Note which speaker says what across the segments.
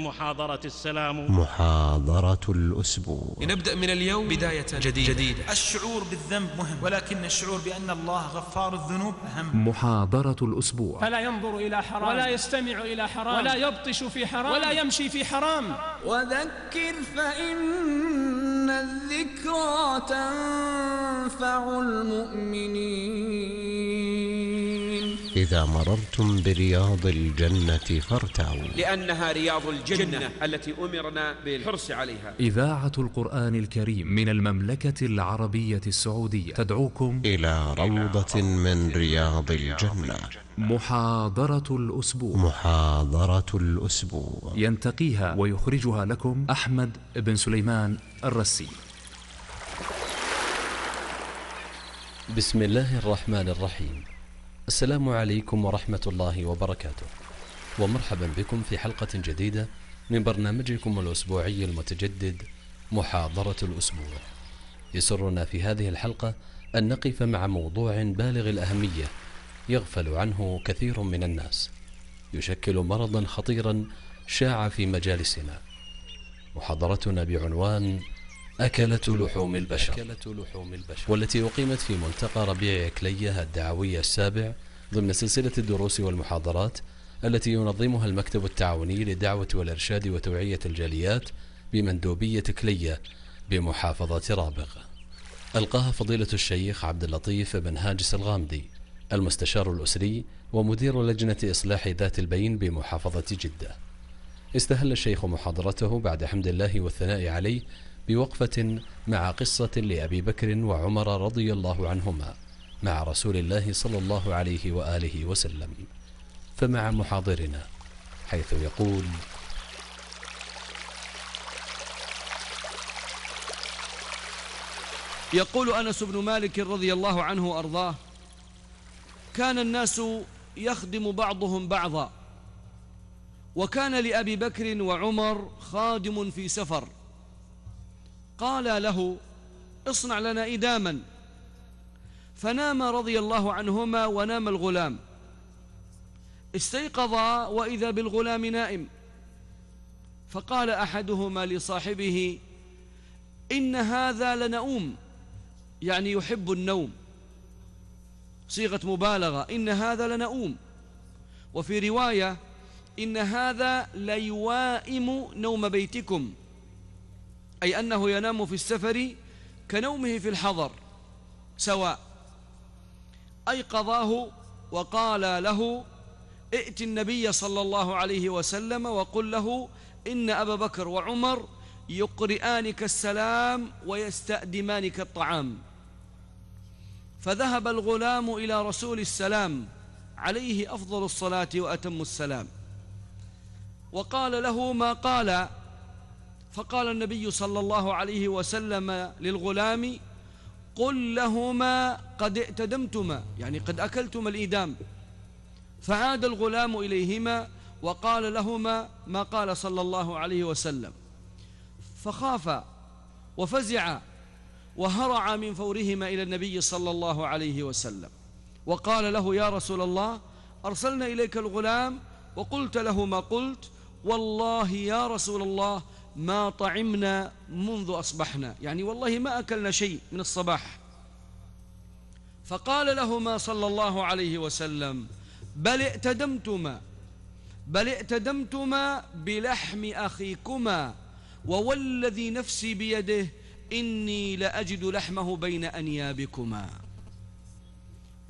Speaker 1: محاضرة السلام.
Speaker 2: محاضرة الأسبوع.
Speaker 3: لنبدأ من اليوم بداية جديدة, جديدة.
Speaker 4: الشعور بالذنب مهم. ولكن الشعور بأن الله غفار الذنوب أهم.
Speaker 5: محاضرة الأسبوع.
Speaker 6: فلا ينظر إلى حرام. ولا يستمع إلى حرام. ولا يبطش في حرام. ولا يمشي في حرام.
Speaker 7: وذكر فإن الذكرى تنفع المؤمنين.
Speaker 2: إذا مررتم برياض الجنة فارتعوا.
Speaker 8: لأنها رياض الجنة التي أمرنا بالحرص عليها.
Speaker 5: إذاعة القرآن الكريم من المملكة العربية السعودية. تدعوكم
Speaker 2: إلى روضة من رياض الجنة.
Speaker 5: محاضرة الأسبوع.
Speaker 2: محاضرة الأسبوع.
Speaker 5: ينتقيها ويخرجها لكم أحمد بن سليمان الرسي.
Speaker 9: بسم الله الرحمن الرحيم. السلام عليكم ورحمة الله وبركاته. ومرحبا بكم في حلقة جديدة من برنامجكم الأسبوعي المتجدد محاضرة الأسبوع. يسرنا في هذه الحلقة أن نقف مع موضوع بالغ الأهمية يغفل عنه كثير من الناس. يشكل مرضا خطيرا شاع في مجالسنا. محاضرتنا بعنوان أكلة لحوم البشر, أكلة لحوم البشر. والتي أقيمت في ملتقى ربيع كلية الدعوية السابع ضمن سلسلة الدروس والمحاضرات التي ينظمها المكتب التعاوني للدعوة والإرشاد وتوعية الجاليات بمندوبية كلية بمحافظة رابغ. ألقاها فضيلة الشيخ عبد اللطيف بن هاجس الغامدي المستشار الأسري ومدير لجنة إصلاح ذات البين بمحافظة جدة. استهل الشيخ محاضرته بعد حمد الله والثناء عليه بوقفة مع قصة لأبي بكر وعمر رضي الله عنهما مع رسول الله صلى الله عليه وآله وسلم. فمع محاضرنا حيث يقول
Speaker 10: يقول أنس بن مالك رضي الله عنه وأرضاه كان الناس يخدم بعضهم بعضا وكان لأبي بكر وعمر خادم في سفر. قال له اصنع لنا إداما. فنام رضي الله عنهما ونام الغلام. استيقظا وإذا بالغلام نائم. فقال أحدهما لصاحبه إن هذا لنؤوم. يعني يحب النوم. صيغة مبالغة إن هذا لنؤوم. وفي رواية إن هذا ليوائم نوم بيتكم. أي أنه ينام في السفر كنومه في الحضر سواء. أيقظاه وقال له ائت النبي صلى الله عليه وسلم وقل له إن أبا بكر وعمر يقرئانك السلام ويستأدمانك الطعام. فذهب الغلام إلى رسول السلام عليه أفضل الصلاة وأتم السلام. وقال له ما قال فقال النبي صلى الله عليه وسلم للغلام قل لهما قد ائتدمتما يعني قد أكلتما الإدام. فعاد الغلام إليهما وقال لهما ما قال صلى الله عليه وسلم. فخاف وفزع وهرع من فورهما إلى النبي صلى الله عليه وسلم. وقال له يا رسول الله أرسلنا إليك الغلام وقلت له ما قلت والله يا رسول الله ما طعمنا منذ أصبحنا. يعني والله ما أكلنا شيء من الصباح. فقال لهما صلى الله عليه وسلم بل ائتدمتما بل ائتدمتما بلحم أخيكما ووالذي نفسي بيده إني لأجد لحمه بين أنيابكما.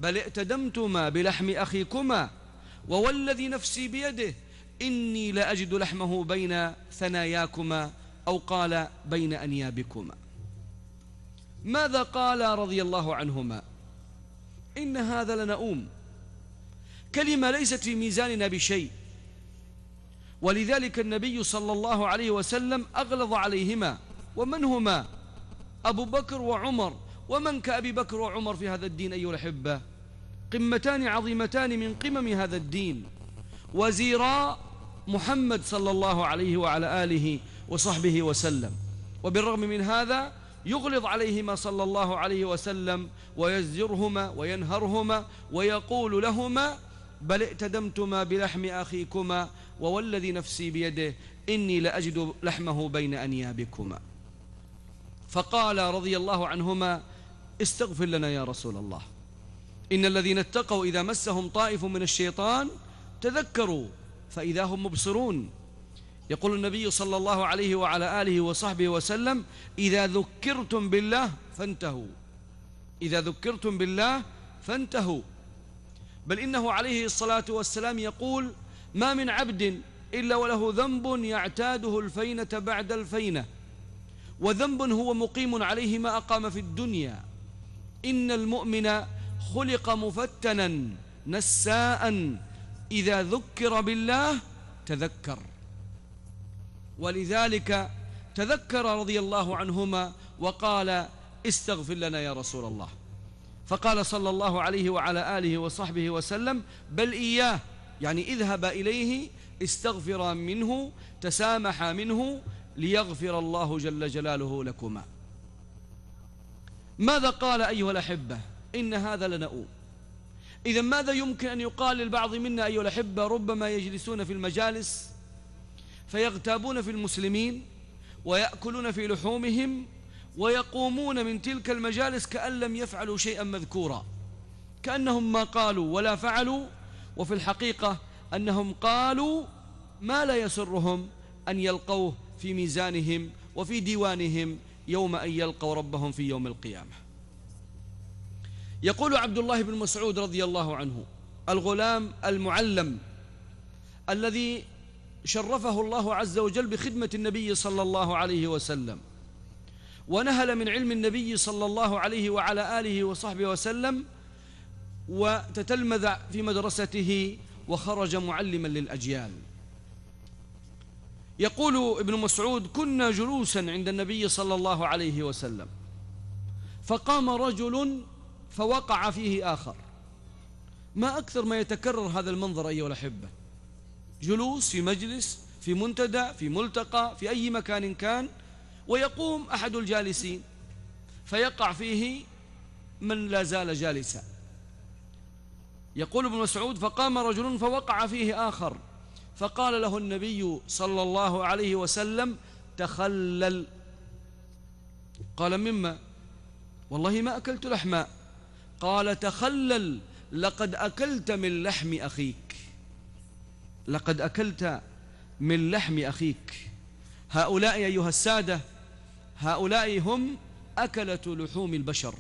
Speaker 10: بل ائتدمتما بلحم أخيكما ووالذي نفسي بيده إني لأجد لحمه بين ثناياكما أو قال بين أنيابكما. ماذا قال رضي الله عنهما؟ إن هذا لنؤوم. كلمة ليست في ميزاننا بشيء. ولذلك النبي صلى الله عليه وسلم أغلظ عليهما. ومن هما؟ أبو بكر وعمر. ومن كأبي بكر وعمر في هذا الدين أيها الأحبة؟ قمتان عظيمتان من قمم هذا الدين. وزيراء محمد صلى الله عليه وعلى آله وصحبه وسلم. وبالرغم من هذا يغلظ عليهما صلى الله عليه وسلم ويزجرهما وينهرهما ويقول لهما بل ائتدمتما بلحم أخيكما ووالذي نفسي بيده إني لأجد لحمه بين أنيابكما. فقال رضي الله عنهما استغفر لنا يا رسول الله. إن الذين اتقوا إذا مسهم طائف من الشيطان تذكروا فإذا هم مبصرون. يقول النبي صلى الله عليه وعلى آله وصحبه وسلم إذا ذكرتم بالله فانتهوا. إذا ذكرتم بالله فانتهوا. بل إنه عليه الصلاة والسلام يقول ما من عبد إلا وله ذنب يعتاده الفينة بعد الفينة وذنب هو مقيم عليه ما أقام في الدنيا. إن المؤمن خلق مفتنا نساء إذا ذكر بالله تذكر. ولذلك تذكر رضي الله عنهما وقال استغفر لنا يا رسول الله. فقال صلى الله عليه وعلى آله وصحبه وسلم بل إياه يعني اذهب إليه استغفرا منه تسامح منه ليغفر الله جل جلاله لكما. ماذا قال أيها الأحبة؟ إن هذا لنؤوم. إذا ماذا يمكن أن يقال للبعض منا أيها الأحبة ربما يجلسون في المجالس فيغتابون في المسلمين ويأكلون في لحومهم ويقومون من تلك المجالس كأن لم يفعلوا شيئا مذكورا كأنهم ما قالوا ولا فعلوا وفي الحقيقة أنهم قالوا ما لا يسرهم أن يلقوه في ميزانهم وفي ديوانهم يوم أن يلقوا ربهم في يوم القيامة يقول عبد الله بن مسعود رضي الله عنه الغلام المعلم الذي شرفه الله عز وجل بخدمة النبي صلى الله عليه وسلم ونهل من علم النبي صلى الله عليه وعلى آله وصحبه وسلم وتتلمذ في مدرسته وخرج معلما للأجيال. يقول ابن مسعود كنا جلوسا عند النبي صلى الله عليه وسلم فقام رجل فوقع فيه آخر. ما أكثر ما يتكرر هذا المنظر أيها الأحبة؟ جلوس في مجلس في منتدى في ملتقى في أي مكان كان ويقوم أحد الجالسين فيقع فيه من لا زال جالسا. يقول ابن مسعود فقام رجل فوقع فيه آخر. فقال له النبي صلى الله عليه وسلم تخلل. قال مما؟ والله ما أكلت لحما. قال تخلل لقد أكلت من لحم أخيك. لقد أكلت من لحم أخيك. هؤلاء أيها السادة هؤلاء هم أكلة لحوم البشر.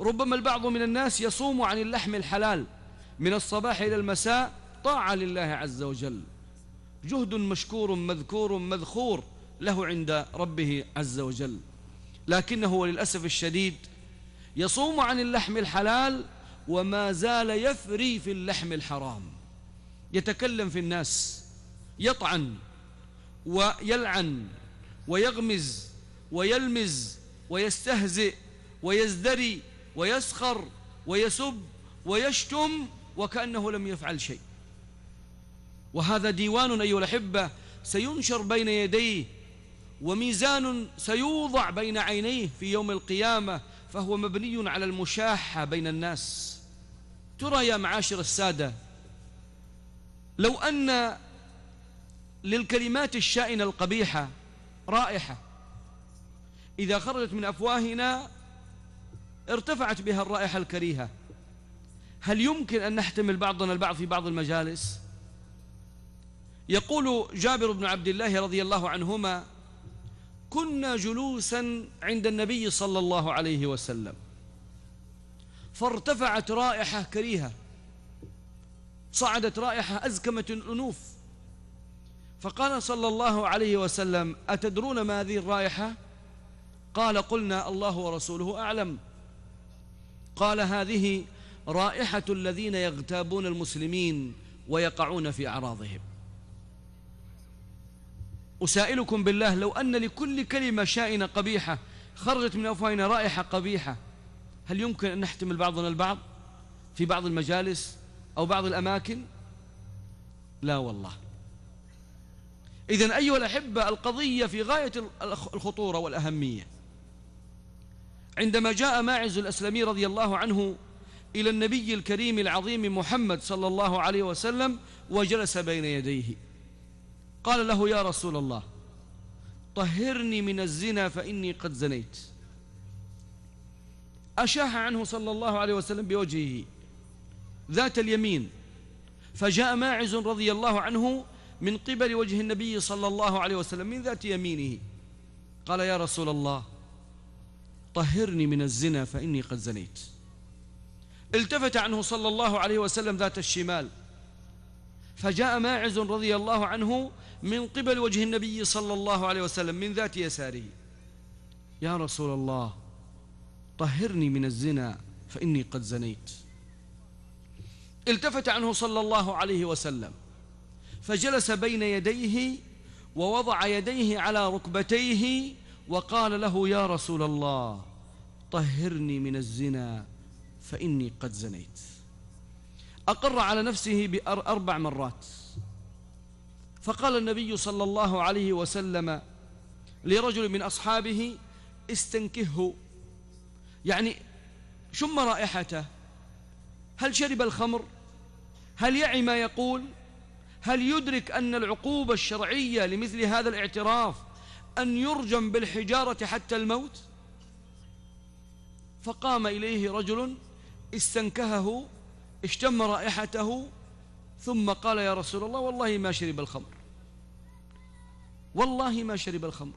Speaker 10: ربما البعض من الناس يصوم عن اللحم الحلال. من الصباح إلى المساء طاعة لله عز وجل. جهد مشكور مذكور مذخور له عند ربه عز وجل. لكنه وللأسف الشديد يصوم عن اللحم الحلال وما زال يفري في اللحم الحرام. يتكلم في الناس يطعن ويلعن ويغمز ويلمز ويستهزئ ويزدري ويسخر ويسب ويشتم وكأنه لم يفعل شيء. وهذا ديوان أيها الأحبة سينشر بين يديه وميزان سيوضع بين عينيه في يوم القيامة فهو مبني على المشاحة بين الناس. ترى يا معاشر السادة لو أن للكلمات الشائنة القبيحة رائحة إذا خرجت من أفواهنا ارتفعت بها الرائحة الكريهة. هل يمكن أن نحتمل بعضنا البعض في بعض المجالس؟ يقول جابر بن عبد الله رضي الله عنهما كنا جلوسا عند النبي صلى الله عليه وسلم. فارتفعت رائحة كريهة. صعدت رائحة أزكمت الأنوف فقال صلى الله عليه وسلم أتدرون ما هذه الرائحة؟ قال قلنا الله ورسوله أعلم. قال هذه رائحة الذين يغتابون المسلمين ويقعون في أعراضهم. أسائلكم بالله لو أن لكل كلمة شائنة قبيحة خرجت من أفواهنا رائحة قبيحة هل يمكن أن نحتمل بعضنا البعض في بعض المجالس أو بعض الأماكن؟ لا والله. إذن أيها الأحبة القضية في غاية الخطورة والأهمية. عندما جاء ماعز الأسلمي رضي الله عنه إلى النبي الكريم العظيم محمد صلى الله عليه وسلم وجلس بين يديه. قال له يا رسول الله طهرني من الزنا فإني قد زنيت. أشاح عنه صلى الله عليه وسلم بوجهه ذات اليمين فجاء ماعز رضي الله عنه من قبل وجه النبي صلى الله عليه وسلم من ذات يمينه. قال يا رسول الله طهرني من الزنا فإني قد زنيت. التفت عنه صلى الله عليه وسلم ذات الشمال فجاء ماعز رضي الله عنه من قبل وجه النبي صلى الله عليه وسلم من ذات يساره. يا رسول الله طهرني من الزنا فإني قد زنيت. التفت عنه صلى الله عليه وسلم فجلس بين يديه ووضع يديه على ركبتيه وقال له يا رسول الله طهرني من الزنا فإني قد زنيت. أقر على نفسه بأربع مرات. فقال النبي صلى الله عليه وسلم لرجل من أصحابه استنكهه. يعني شم رائحته. هل شرب الخمر؟ هل يعي ما يقول؟ هل يدرك أن العقوبة الشرعية لمثل هذا الاعتراف أن يرجم بالحجارة حتى الموت؟ فقام إليه رجل استنكهه اشتم رائحته ثم قال يا رسول الله والله ما شرب الخمر. والله ما شرب الخمر.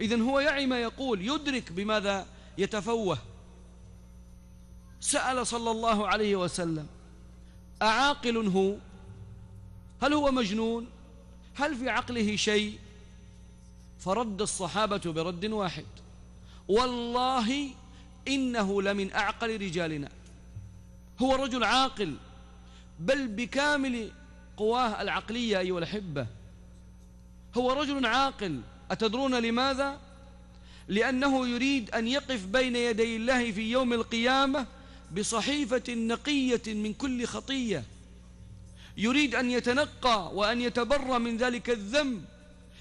Speaker 10: إذن هو يعي ما يقول يدرك بماذا يتفوه. سأل صلى الله عليه وسلم أعاقل هو؟ هل هو مجنون؟ هل في عقله شيء؟ فرد الصحابة برد واحد. والله إنه لمن أعقل رجالنا. هو رجل عاقل. بل بكامل قواه العقلية أيها الأحبة. هو رجل عاقل. أتدرون لماذا؟ لأنه يريد أن يقف بين يدي الله في يوم القيامة بصحيفة نقية من كل خطية. يريد أن يتنقى وأن يتبرى من ذلك الذنب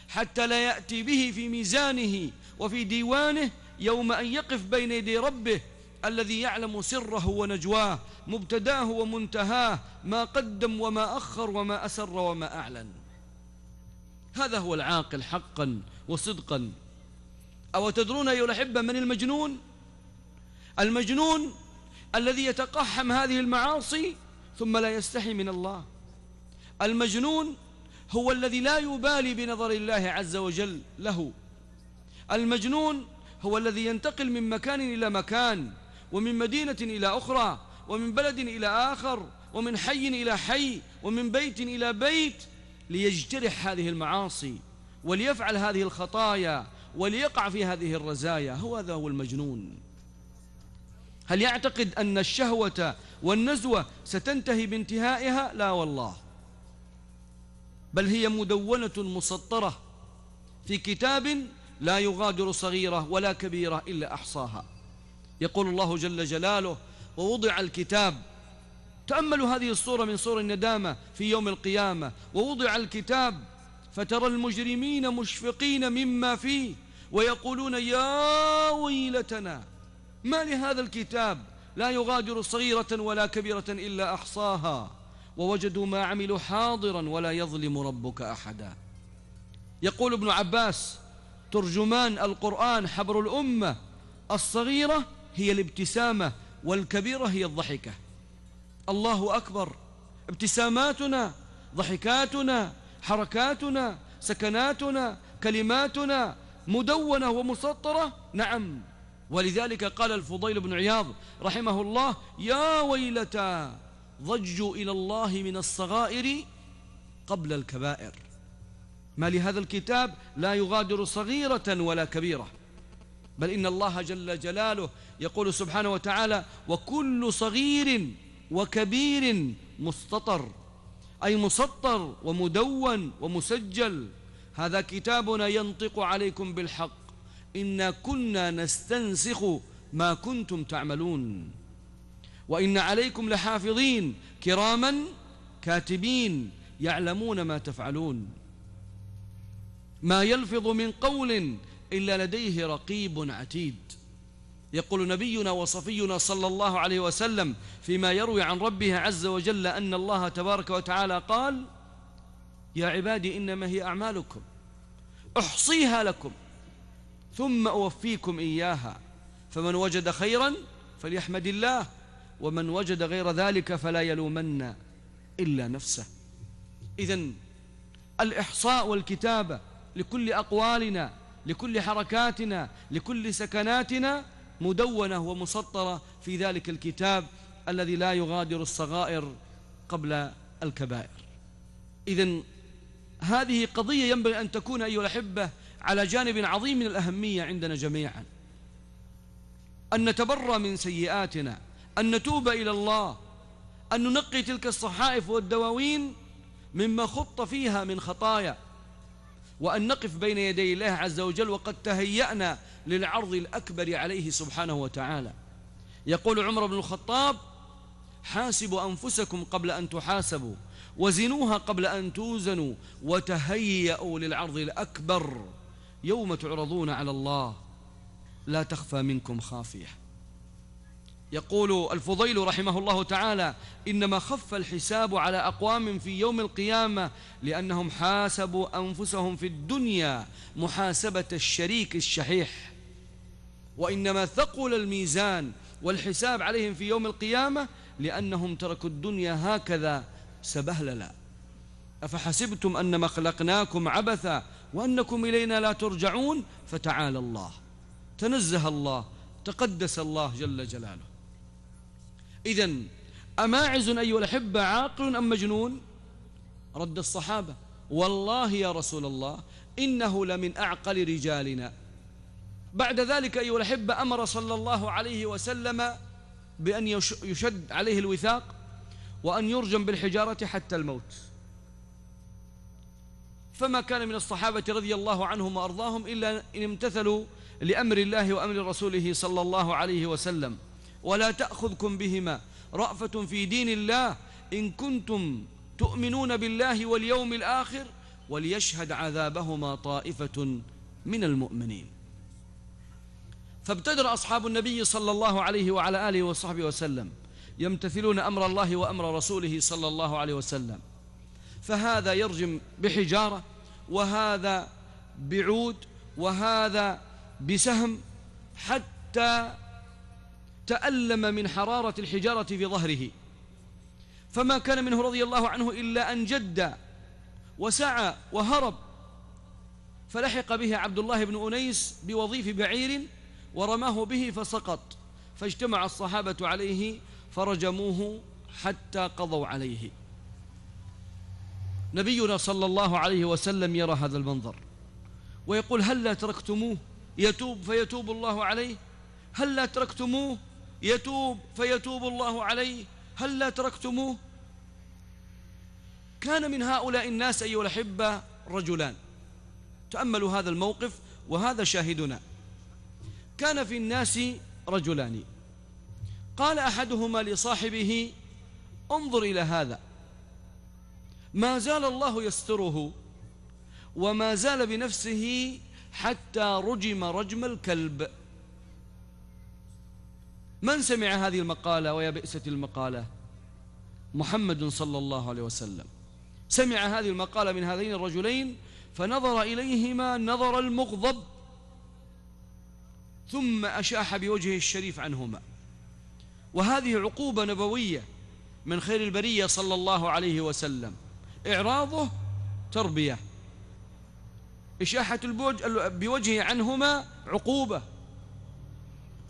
Speaker 10: حتى لا يأتي به في ميزانه وفي ديوانه يوم أن يقف بين يدي ربه. الذي يعلم سره ونجواه مبتداه ومنتهاه ما قدم وما أخر وما أسر وما أعلن. هذا هو العاقل حقا وصدقا. أو تدرون أيها الأحبة من المجنون؟ المجنون الذي يتقحم هذه المعاصي ثم لا يستحي من الله. المجنون هو الذي لا يبالي بنظر الله عز وجل له. المجنون هو الذي ينتقل من مكان إلى مكان. ومن مدينة إلى أخرى ومن بلد إلى آخر ومن حي إلى حي ومن بيت إلى بيت ليجترح هذه المعاصي وليفعل هذه الخطايا وليقع في هذه الرزايا. هو هذا هو المجنون. هل يعتقد أن الشهوة والنزوة ستنتهي بانتهائها؟ لا والله. بل هي مدونة مسطرة في كتاب لا يغادر صغيرة ولا كبيرة إلا أحصاها. يقول الله جل جلاله ووضع الكتاب. تأملوا هذه الصورة من صور الندامة في يوم القيامة. ووضع الكتاب فترى المجرمين مشفقين مما فيه ويقولون يا ويلتنا ما لهذا الكتاب؟ لا يغادر صغيرة ولا كبيرة إلا أحصاها. ووجدوا ما عملوا حاضرا ولا يظلم ربك أحدا. يقول ابن عباس ترجمان القرآن حبر الأمة الصغيرة هي الابتسامة والكبيرة هي الضحكة. الله أكبر. ابتساماتنا ضحكاتنا حركاتنا سكناتنا كلماتنا مدونة ومسطرة. نعم. ولذلك قال الفضيل بن عياض رحمه الله يا ويلتى ضجوا إلى الله من الصغائر قبل الكبائر. ما لهذا الكتاب لا يغادر صغيرة ولا كبيرة. بل إن الله جل جلاله يقول سبحانه وتعالى وكل صغير وكبير مستطر أي مسطر ومدون ومسجل. هذا كتابنا ينطق عليكم بالحق. إنا كنا نستنسخ ما كنتم تعملون. وإن عليكم لحافظين كراما كاتبين يعلمون ما تفعلون. ما يلفظ من قول إلا لديه رقيب عتيد. يقول نبينا وصفينا صلى الله عليه وسلم فيما يروي عن ربه عز وجل أن الله تبارك وتعالى قال يا عبادي إنما هي أعمالكم. أحصيها لكم ثم أوفيكم إياها. فمن وجد خيرا فليحمد الله ومن وجد غير ذلك فلا يلومن إلا نفسه. إذا الإحصاء والكتابة لكل أقوالنا لكل حركاتنا لكل سكناتنا مدونة ومسطرة في ذلك الكتاب الذي لا يغادر الصغائر قبل الكبائر. إذا هذه قضية ينبغي أن تكون أيها الأحبة على جانب عظيم من الأهمية عندنا جميعا. أن نتبرى من سيئاتنا أن نتوب إلى الله أن ننقي تلك الصحائف والدواوين مما خط فيها من خطايا. وأن نقف بين يدي الله عز وجل وقد تهيأنا للعرض الأكبر عليه سبحانه وتعالى. يقول عمر بن الخطاب حاسبوا أنفسكم قبل أن تحاسبوا وزنوها قبل أن توزنوا وتهيأوا للعرض الأكبر. يوم تعرضون على الله لا تخفى منكم خافية. يقول الفضيل رحمه الله تعالى إنما خف الحساب على أقوام في يوم القيامة لأنهم حاسبوا أنفسهم في الدنيا محاسبة الشريك الشحيح. وإنما ثقل الميزان والحساب عليهم في يوم القيامة لأنهم تركوا الدنيا هكذا سبهللا. أفحسبتم أنما خلقناكم عبثا وأنكم إلينا لا ترجعون؟ فتعالى الله. تنزه الله تقدس الله جل جلاله. إذا أماعز أيها الأحبة عاقل أم مجنون؟ رد الصحابة. والله يا رسول الله إنه لمن أعقل رجالنا. بعد ذلك أيها الأحبة أمر صلى الله عليه وسلم بأن يشد عليه الوثاق وأن يرجم بالحجارة حتى الموت. فما كان من الصحابة رضي الله عنهم وأرضاهم إلا إن امتثلوا لأمر الله وأمر رسوله صلى الله عليه وسلم. ولا تأخذكم بهما رأفة في دين الله إن كنتم تؤمنون بالله واليوم الآخر وليشهد عذابهما طائفة من المؤمنين. فابتدر أصحاب النبي صلى الله عليه وعلى آله وصحبه وسلم يمتثلون أمر الله وأمر رسوله صلى الله عليه وسلم. فهذا يرجم بحجارة وهذا بعود وهذا بسهم حتى تألم من حرارة الحجارة في ظهره. فما كان منه رضي الله عنه إلا أن جد وسعى وهرب فلحق به عبد الله بن أنيس بوظيف بعير ورماه به فسقط. فاجتمع الصحابة عليه فرجموه حتى قضوا عليه. نبينا صلى الله عليه وسلم يرى هذا المنظر ويقول هل لا تركتموه؟ يتوب فيتوب الله عليه. هل لا تركتموه؟ يتوب فيتوب الله عليه. هل لا تركتموه؟ كان من هؤلاء الناس أيها الأحبة رجلان. تأملوا هذا الموقف وهذا شاهدنا. كان في الناس رجلان. قال أحدهما لصاحبه انظر إلى هذا. ما زال الله يستره وما زال بنفسه حتى رجم رجم الكلب. من سمع هذه المقالة ويا بئسة المقالة؟ محمد صلى الله عليه وسلم. سمع هذه المقالة من هذين الرجلين فنظر إليهما نظر المغضب ثم أشاح بوجهه الشريف عنهما. وهذه عقوبة نبوية من خير البرية صلى الله عليه وسلم. إعراضه تربية. إشاحة البوجه بوجهه عنهما عقوبة.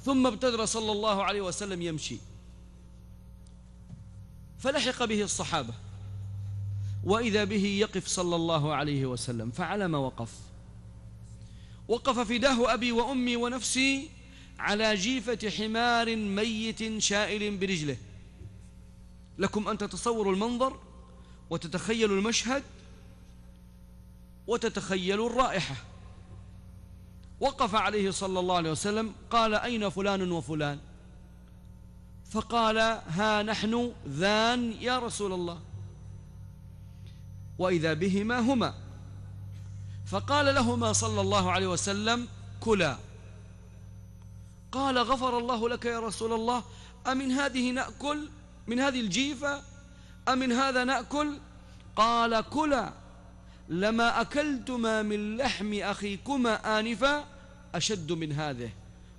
Speaker 10: ثم ابتدر صلى الله عليه وسلم يمشي. فلحق به الصحابة. وإذا به يقف صلى الله عليه وسلم فعلى ما وقف وقف فداه أبي وأمي ونفسي على جيفة حمار ميت شائل برجله. لكم أن تتصوروا المنظر وتتخيلوا المشهد وتتخيلوا الرائحة. وقف عليه صلى الله عليه وسلم قال أين فلان وفلان؟ فقال ها نحن ذان يا رسول الله. وإذا بهما هما. فقال لهما صلى الله عليه وسلم كلا. قال غفر الله لك يا رسول الله أمن هذه نأكل؟ من هذه الجيفة؟ أمن هذا نأكل؟ قال كلا. لما أكلتما من لحم أخيكما آنفا أشد من هذه.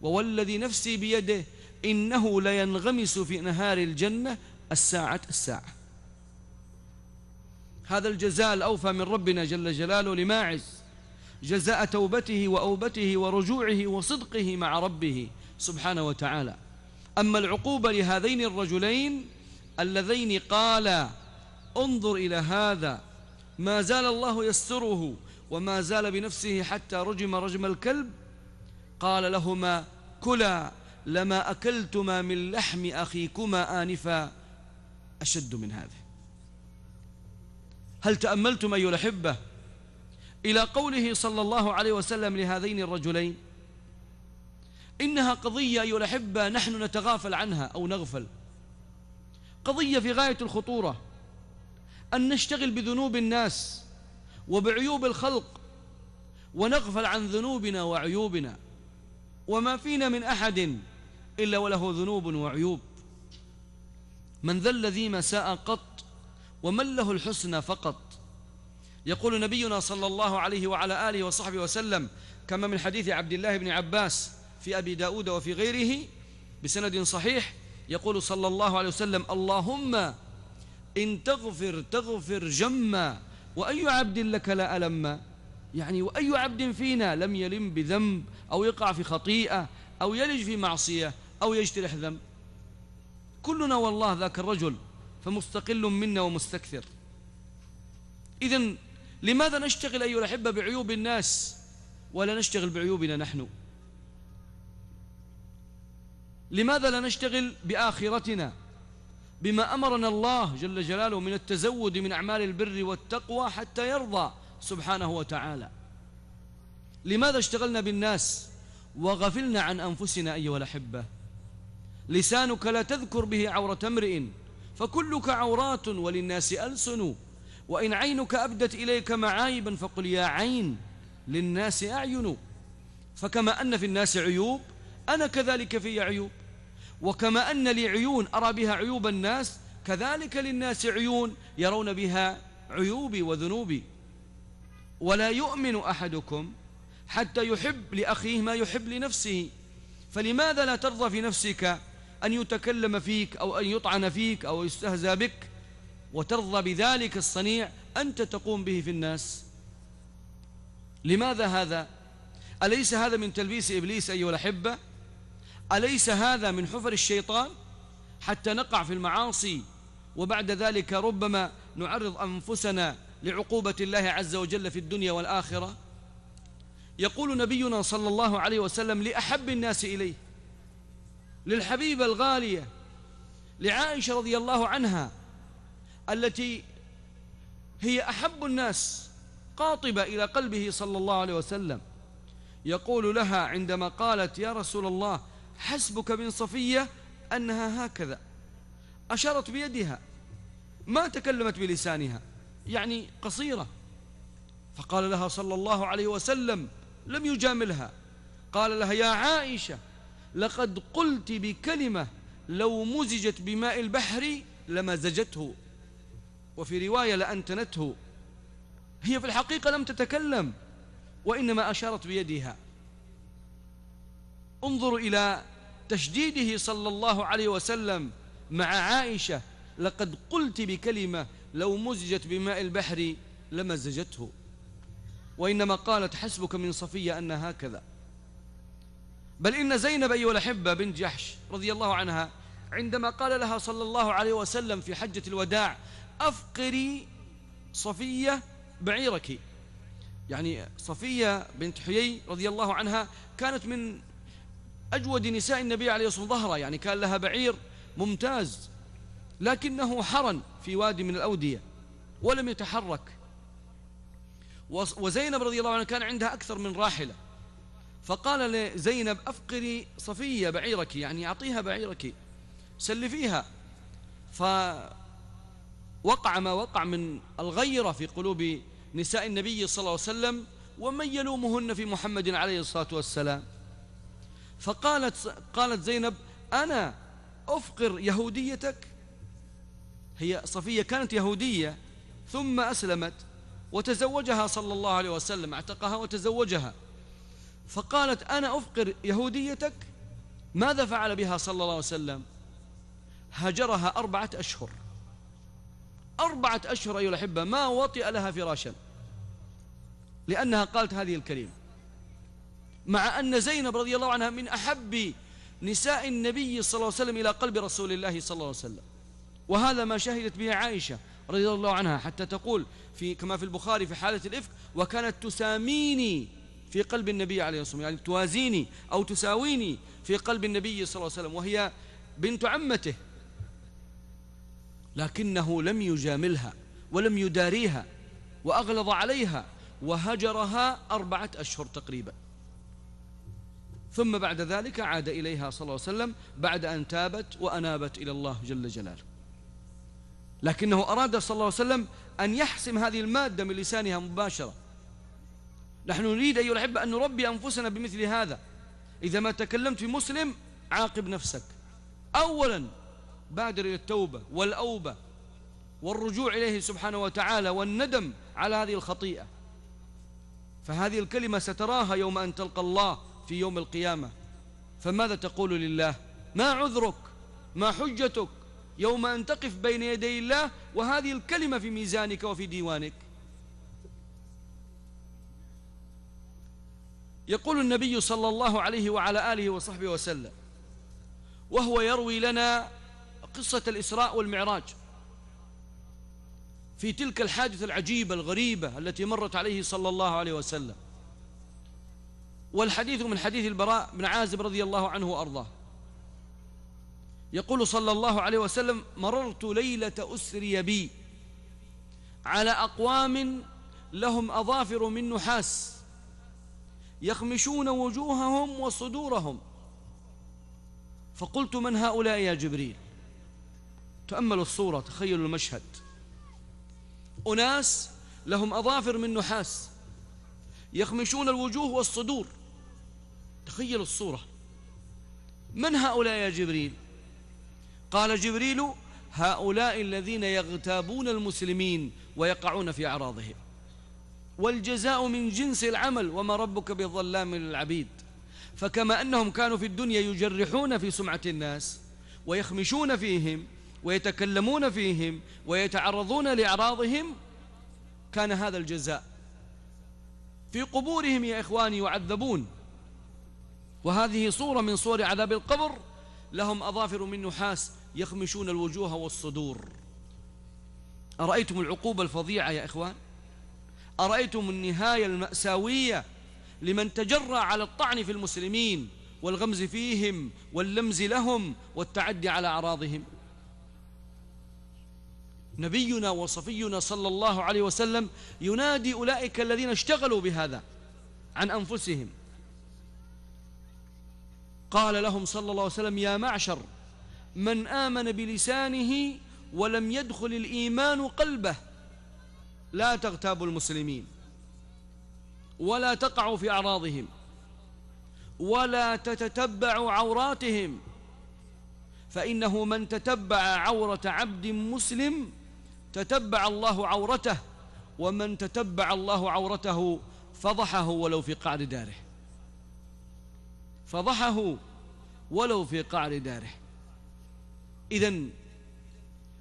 Speaker 10: ووالذي نفسي بيده إنه لينغمس في نهار الجنة الساعة الساعة. هذا الجزاء الأوفى من ربنا جل جلاله لماعز جزاء توبته وأوبته ورجوعه وصدقه مع ربه سبحانه وتعالى. أما العقوبة لهذين الرجلين اللذين قالا انظر إلى هذا ما زال الله يستره وما زال بنفسه حتى رجم رجم الكلب. قال لهما كلا لما أكلتما من لحم أخيكما آنفا. أشد من هذا هل تأملتم أيها الأحبة إلى قوله صلى الله عليه وسلم لهذين الرجلين؟ إنها قضية أيها الأحبة نحن نتغافل عنها أو نغفل. قضية في غاية الخطورة. أن نشتغل بذنوب الناس وبعيوب الخلق ونغفل عن ذنوبنا وعيوبنا. وما فينا من أحد إلا وله ذنوب وعيوب. من ذا الذي ما ساء قط ومن له الحسنى فقط. يقول نبينا صلى الله عليه وعلى آله وصحبه وسلم كما من حديث عبد الله بن عباس في أبي داود وفي غيره بسند صحيح يقول صلى الله عليه وسلم اللهم إن تغفر تغفر جما وأي عبد لك لا ألم. يعني وأي عبد فينا لم يلم بذنب أو يقع في خطيئة أو يلج في معصية أو يجترح ذنب. كلنا والله ذاك الرجل فمستقل منا ومستكثر. إذا لماذا نشتغل أيها الأحبة بعيوب الناس ولا نشتغل بعيوبنا نحن؟ لماذا لا نشتغل بآخرتنا؟ بما أمرنا الله جل جلاله من التزود من أعمال البر والتقوى حتى يرضى سبحانه وتعالى. لماذا اشتغلنا بالناس وغفلنا عن أنفسنا أيها الأحبة؟ لسانك لا تذكر به عورة امرئ فكلك عورات وللناس ألسن وإن عينك أبدت إليك معايبا فقل يا عين للناس أعين. فكما أن في الناس عيوب أنا كذلك في عيوب. وكما أن لي عيون أرى بها عيوب الناس كذلك للناس عيون يرون بها عيوبي وذنوبي. ولا يؤمن أحدكم حتى يحب لأخيه ما يحب لنفسه. فلماذا لا ترضى في نفسك أن يتكلم فيك أو أن يطعن فيك أو يستهزى بك؟ وترضى بذلك الصنيع أنت تقوم به في الناس. لماذا هذا؟ أليس هذا من تلبيس إبليس أيها الأحبة؟ أليس هذا من حفر الشيطان؟ حتى نقع في المعاصي وبعد ذلك ربما نعرض أنفسنا لعقوبة الله عز وجل في الدنيا والآخرة. يقول نبينا صلى الله عليه وسلم لأحب الناس إليه للحبيبة الغالية لعائشة رضي الله عنها التي هي أحب الناس قاطبة إلى قلبه صلى الله عليه وسلم. يقول لها عندما قالت يا رسول الله حسبك من صفية أنها هكذا. أشارت بيدها. ما تكلمت بلسانها. يعني قصيرة. فقال لها صلى الله عليه وسلم لم يجاملها. قال لها يا عائشة لقد قلت بكلمة لو مزجت بماء البحر لمزجته. وفي رواية لأنتنته. هي في الحقيقة لم تتكلم وإنما أشارت بيدها. انظروا إلى تشديده صلى الله عليه وسلم مع عائشة لقد قلت بكلمة لو مزجت بماء البحر لمزجته. وإنما قالت حسبك من صفية أن هكذا. بل إن زينب أيها الأحبة بنت جحش رضي الله عنها عندما قال لها صلى الله عليه وسلم في حجة الوداع أفقري صفية بعيرك. يعني صفية بنت حيي رضي الله عنها كانت من أجود نساء النبي عليه الصلاة والسلام ظهرا يعني كان لها بعير ممتاز لكنه حرن في وادي من الأودية ولم يتحرك. وزينب رضي الله عنها كان عندها أكثر من راحلة. فقال لزينب أفقري صفية بعيرك يعني أعطيها بعيرك سلفيها. فوقع ما وقع من الغيرة في قلوب نساء النبي صلى الله عليه وسلم ومن يلومهن في محمد عليه الصلاة والسلام. فقالت قالت زينب أنا أفقر يهوديتك. هي صفية كانت يهودية ثم أسلمت وتزوجها صلى الله عليه وسلم اعتقها وتزوجها. فقالت أنا أفقر يهوديتك؟ ماذا فعل بها صلى الله عليه وسلم؟ هجرها أربعة أشهر. أربعة أشهر أيها الأحبة ما وطئ لها فراشا لأنها قالت هذه الكلمة. مع أن زينب رضي الله عنها من أحب نساء النبي صلى الله عليه وسلم إلى قلب رسول الله صلى الله عليه وسلم. وهذا ما شهدت به عائشة رضي الله عنها حتى تقول في كما في البخاري في حالة الإفك وكانت تساميني في قلب النبي عليه الصلاة والسلام يعني توازيني أو تساويني في قلب النبي صلى الله عليه وسلم وهي بنت عمته. لكنه لم يجاملها ولم يداريها وأغلظ عليها وهجرها أربعة أشهر تقريبا. ثم بعد ذلك عاد إليها صلى الله عليه وسلم بعد أن تابت وأنابت إلى الله جل جلاله. لكنه أراد صلى الله عليه وسلم أن يحسم هذه المادة من لسانها مباشرة. نحن نريد أيها الأحبة أن نربي أنفسنا بمثل هذا. إذا ما تكلمت في مسلم عاقب نفسك. أولا بادر إلى التوبة والأوبة والرجوع إليه سبحانه وتعالى والندم على هذه الخطيئة. فهذه الكلمة ستراها يوم أن تلقى الله في يوم القيامة. فماذا تقول لله؟ ما عذرك؟ ما حجتك؟ يوم أن تقف بين يدي الله وهذه الكلمة في ميزانك وفي ديوانك. يقول النبي صلى الله عليه وعلى آله وصحبه وسلم وهو يروي لنا قصة الإسراء والمعراج. في تلك الحادثة العجيبة الغريبة التي مرت عليه صلى الله عليه وسلم والحديث من حديث البراء بن عازب رضي الله عنه وأرضاه. يقول صلى الله عليه وسلم مررت ليلة أسري بي على أقوام لهم أظافر من نحاس يخمشون وجوههم وصدورهم. فقلت من هؤلاء يا جبريل؟ تأملوا الصورة تخيلوا المشهد. أناس لهم أظافر من نحاس يخمشون الوجوه والصدور. تخيلوا الصورة. من هؤلاء يا جبريل؟ قال جبريل هؤلاء الذين يغتابون المسلمين ويقعون في أعراضهم. والجزاء من جنس العمل وما ربك بظلام للعبيد. فكما أنهم كانوا في الدنيا يجرحون في سمعة الناس ويخمشون فيهم ويتكلمون فيهم ويتعرضون لأعراضهم كان هذا الجزاء. في قبورهم يا إخواني يعذبون. وهذه صورة من صور عذاب القبر لهم أظافر من نحاس يخمشون الوجوه والصدور. أرأيتم العقوبة الفظيعة يا إخوان؟ أرأيتم النهاية المأساوية لمن تجرى على الطعن في المسلمين والغمز فيهم واللمز لهم والتعدي على أعراضهم. نبينا وصفينا صلى الله عليه وسلم ينادي أولئك الذين اشتغلوا بهذا عن أنفسهم. قال لهم صلى الله عليه وسلم يا معشر من آمن بلسانه ولم يدخل الإيمان قلبه لا تغتابوا المسلمين ولا تقعوا في أعراضهم ولا تتتبعوا عوراتهم فإنه من تتبع عورة عبد مسلم تتبع الله عورته ومن تتبع الله عورته فضحه ولو في قعر داره. فضحه ولو في قعر داره. إذا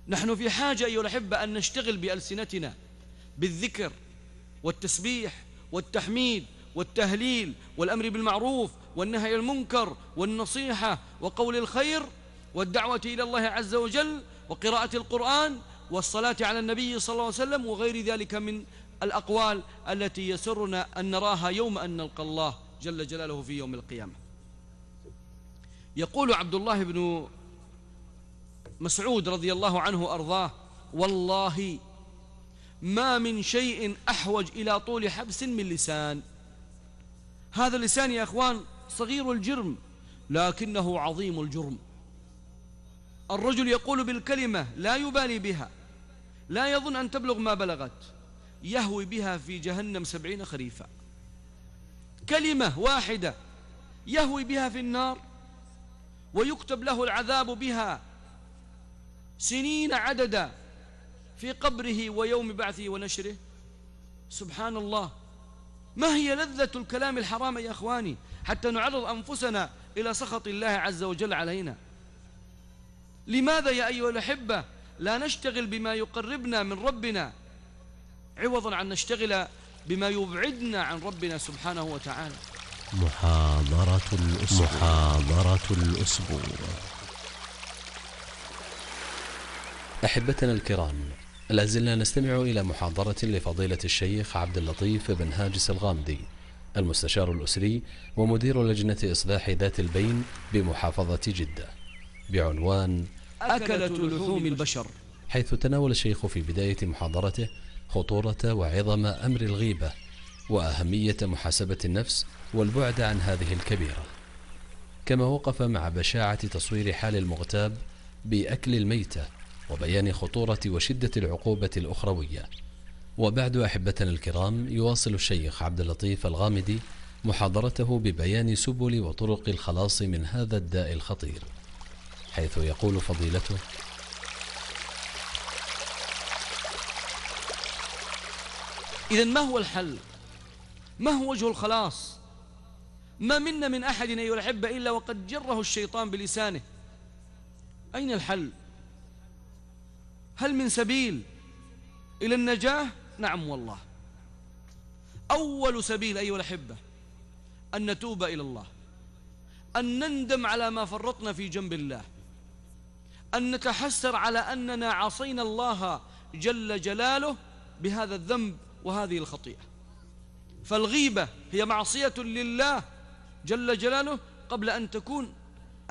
Speaker 10: نحن في حاجة أيها الأحبة أن نشتغل بألسنتنا بالذكر والتسبيح والتحميد والتهليل والأمر بالمعروف والنهي المنكر والنصيحة وقول الخير والدعوة إلى الله عز وجل وقراءة القرآن والصلاة على النبي صلى الله عليه وسلم وغير ذلك من الأقوال التي يسرنا أن نراها يوم أن نلقى الله جل جلاله في يوم القيامة. يقول عبد الله بن مسعود رضي الله عنه أرضاه والله ما من شيء أحوج إلى طول حبس من لسان. هذا اللسان يا أخوان صغير الجرم لكنه عظيم الجرم. الرجل يقول بالكلمة لا يبالي بها لا يظن أن تبلغ ما بلغت يهوي بها في جهنم سبعين خريفا. كلمة واحدة يهوي بها في النار ويكتب له العذاب بها سنين عددا في قبره ويوم بعثه ونشره. سبحان الله ما هي لذة الكلام الحرام يا أخواني؟ حتى نعرض أنفسنا إلى سخط الله عز وجل علينا. لماذا يا أيها الأحبة لا نشتغل بما يقربنا من ربنا؟ عوضا عن نشتغل بما يبعدنا عن ربنا سبحانه وتعالى.
Speaker 2: محاضرة الأسبوع. محاضرة الأسبوع.
Speaker 9: أحبتنا الكرام لازلنا نستمع إلى محاضرة لفضيلة الشيخ عبد اللطيف بن هاجس الغامدي المستشار الأسري ومدير لجنة إصلاح ذات البين بمحافظة جدة. بعنوان
Speaker 10: أكلة لحوم البشر.
Speaker 9: حيث تناول الشيخ في بداية محاضرته خطورة وعظم أمر الغيبة وأهمية محاسبة النفس والبعد عن هذه الكبيرة. كما وقف مع بشاعة تصوير حال المغتاب بأكل الميتة وبيان خطورة وشدة العقوبة الأخروية. وبعد أحبتنا الكرام يواصل الشيخ عبد اللطيف الغامدي محاضرته ببيان سبل وطرق الخلاص من هذا الداء الخطير حيث يقول فضيلته
Speaker 10: إذا ما هو الحل؟ ما هو وجه الخلاص؟ ما منا من أحد أيها الأحبة إلا وقد جره الشيطان بلسانه. أين الحل؟ هل من سبيل إلى النجاة؟ نعم والله. أول سبيل أيها الأحبة أن نتوب إلى الله أن نندم على ما فرطنا في جنب الله أن نتحسر على أننا عصينا الله جل جلاله بهذا الذنب وهذه الخطيئة. فالغيبة هي معصية لله جل جلاله قبل أن تكون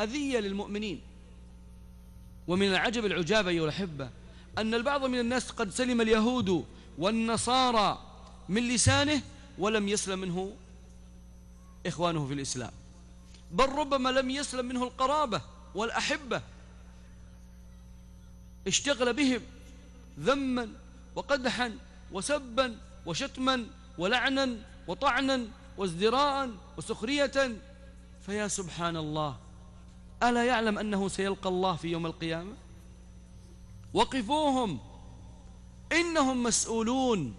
Speaker 10: أذية للمؤمنين. ومن العجب العجاب أيها الأحبة أن البعض من الناس قد سلم اليهود والنصارى من لسانه ولم يسلم منه إخوانه في الإسلام. بل ربما لم يسلم منه القرابة والأحبة. اشتغل بهم ذما وقدحا وسبا وشتما ولعنا وطعنا وازدراء وسخرية فيا سبحان الله ألا يعلم أنه سيلقى الله في يوم القيامة؟ وقفوهم إنهم مسؤولون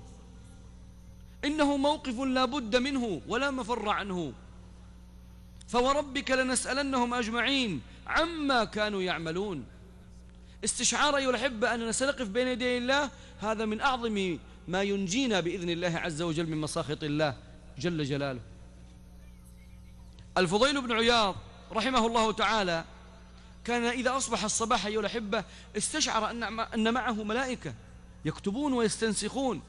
Speaker 10: إنه موقف لا بد منه ولا مفر عنه. فوربك لنسألنهم أجمعين عما كانوا يعملون. استشعار أيها الأحبة أننا سنقف بين يدي الله هذا من أعظم ما ينجينا بإذن الله عز وجل من مساخط الله. جل جلاله. الفضيل بن عياض رحمه الله تعالى كان إذا أصبح الصباح أيها الأحبة استشعر أن معه ملائكة يكتبون ويستنسخون.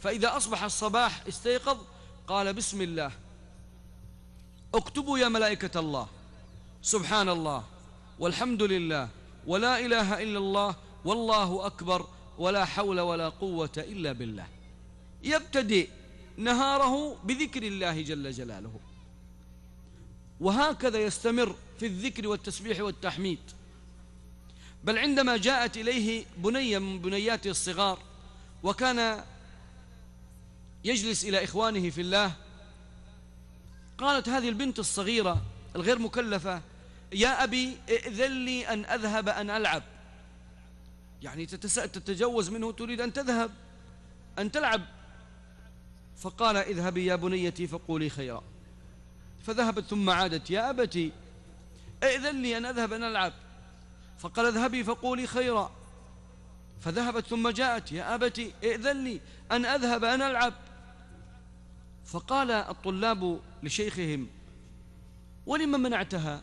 Speaker 10: فإذا أصبح الصباح استيقظ قال بسم الله. اكتبوا يا ملائكة الله. سبحان الله. والحمد لله. ولا إله إلا الله. والله أكبر. ولا حول ولا قوة إلا بالله. يبتدئ نهاره بذكر الله جل جلاله. وهكذا يستمر في الذكر والتسبيح والتحميد. بل عندما جاءت إليه بنية من بنياته الصغار وكان يجلس إلى إخوانه في الله قالت هذه البنت الصغيرة الغير مكلفة يا أبي ائذن لي أن أذهب أن ألعب. يعني تتجوز منه تريد أن تذهب أن تلعب. فقال اذهبي يا بنيتي فقولي خيرا. فذهبت ثم عادت يا أبتي ائذن لي أن أذهب أن ألعب فقال اذهبي فقولي خيرا. فذهبت ثم جاءت يا أبتي ائذن لي أن أذهب أن ألعب فقال الطلاب لشيخهم ولم منعتها؟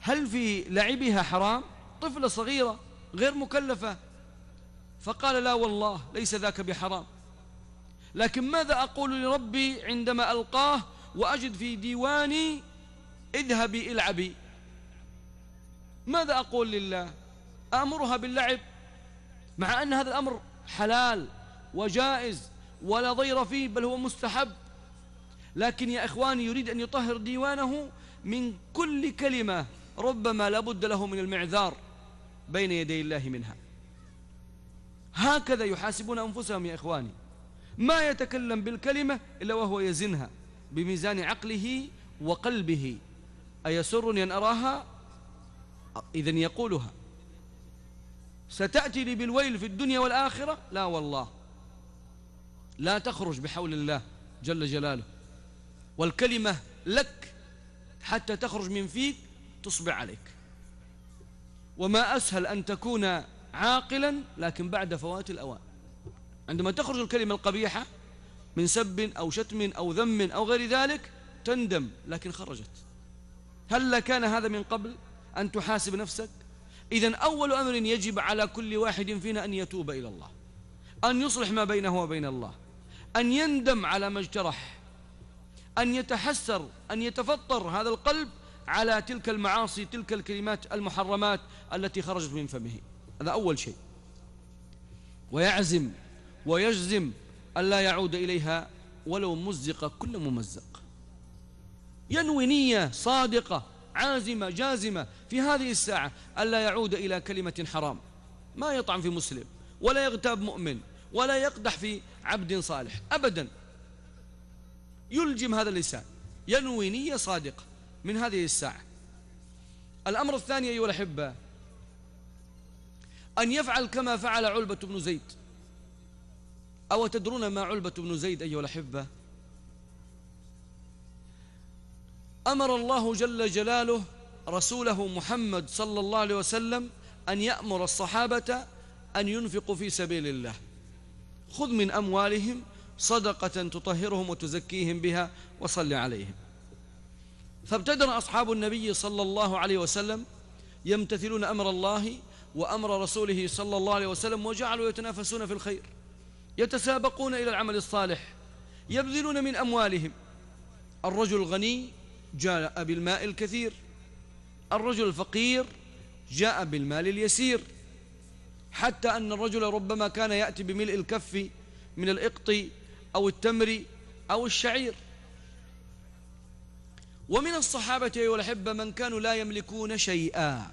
Speaker 10: هل في لعبها حرام؟ طفلة صغيرة غير مكلفة؟ فقال لا والله ليس ذاك بحرام. لكن ماذا أقول لربي عندما ألقاه وأجد في ديواني اذهبي إلعبي؟ ماذا أقول لله؟ أمرها باللعب؟ مع أن هذا الأمر حلال وجائز ولا ضير فيه بل هو مستحب. لكن يا إخواني يريد أن يطهر ديوانه من كل كلمة ربما لابد له من المعذار بين يدي الله منها. هكذا يحاسبون أنفسهم يا إخواني. ما يتكلم بالكلمة إلا وهو يزنها بميزان عقله وقلبه. أيسرني أن أراها؟ إذن يقولها. ستأتي لي بالويل في الدنيا والآخرة؟ لا والله. لا تخرج بحول الله جل جلاله. والكلمة لك حتى تخرج من فيك تصبع عليك. وما أسهل أن تكون عاقلا لكن بعد فوات الأوان. عندما تخرج الكلمة القبيحة من سب أو شتم أو ذم أو غير ذلك تندم لكن خرجت. هل كان هذا من قبل أن تحاسب نفسك؟ إذا أول أمر يجب على كل واحد فينا أن يتوب إلى الله أن يصلح ما بينه وبين الله أن يندم على ما اجترح أن يتحسر أن يتفطر هذا القلب على تلك المعاصي تلك الكلمات المحرمات التي خرجت من فمه. هذا أول شيء. ويعزم ويجزم ألا يعود إليها ولو مزق كل ممزق. ينوي نية صادقة عازمة جازمة في هذه الساعة ألا يعود إلى كلمة حرام. ما يطعن في مسلم ولا يغتاب مؤمن ولا يقدح في عبد صالح أبدا. يلجم هذا اللسان. ينوي نية صادقة من هذه الساعة. الأمر الثاني أيها الأحبة أن يفعل كما فعل علبة بن زيد. أو تدرون ما علبة بن زيد أيها الأحبة؟ أمر الله جل جلاله رسوله محمد صلى الله عليه وسلم أن يأمر الصحابة أن ينفقوا في سبيل الله. خذ من أموالهم صدقة تطهرهم وتزكيهم بها وصل عليهم. فابتدر أصحاب النبي صلى الله عليه وسلم يمتثلون أمر الله وأمر رسوله صلى الله عليه وسلم وجعلوا يتنافسون في الخير. يتسابقون إلى العمل الصالح يبذلون من أموالهم. الرجل الغني جاء بالماء الكثير الرجل الفقير جاء بالمال اليسير. حتى أن الرجل ربما كان يأتي بملء الكف من الإقط أو التمر أو الشعير. ومن الصحابة أيها الأحبة من كانوا لا يملكون شيئا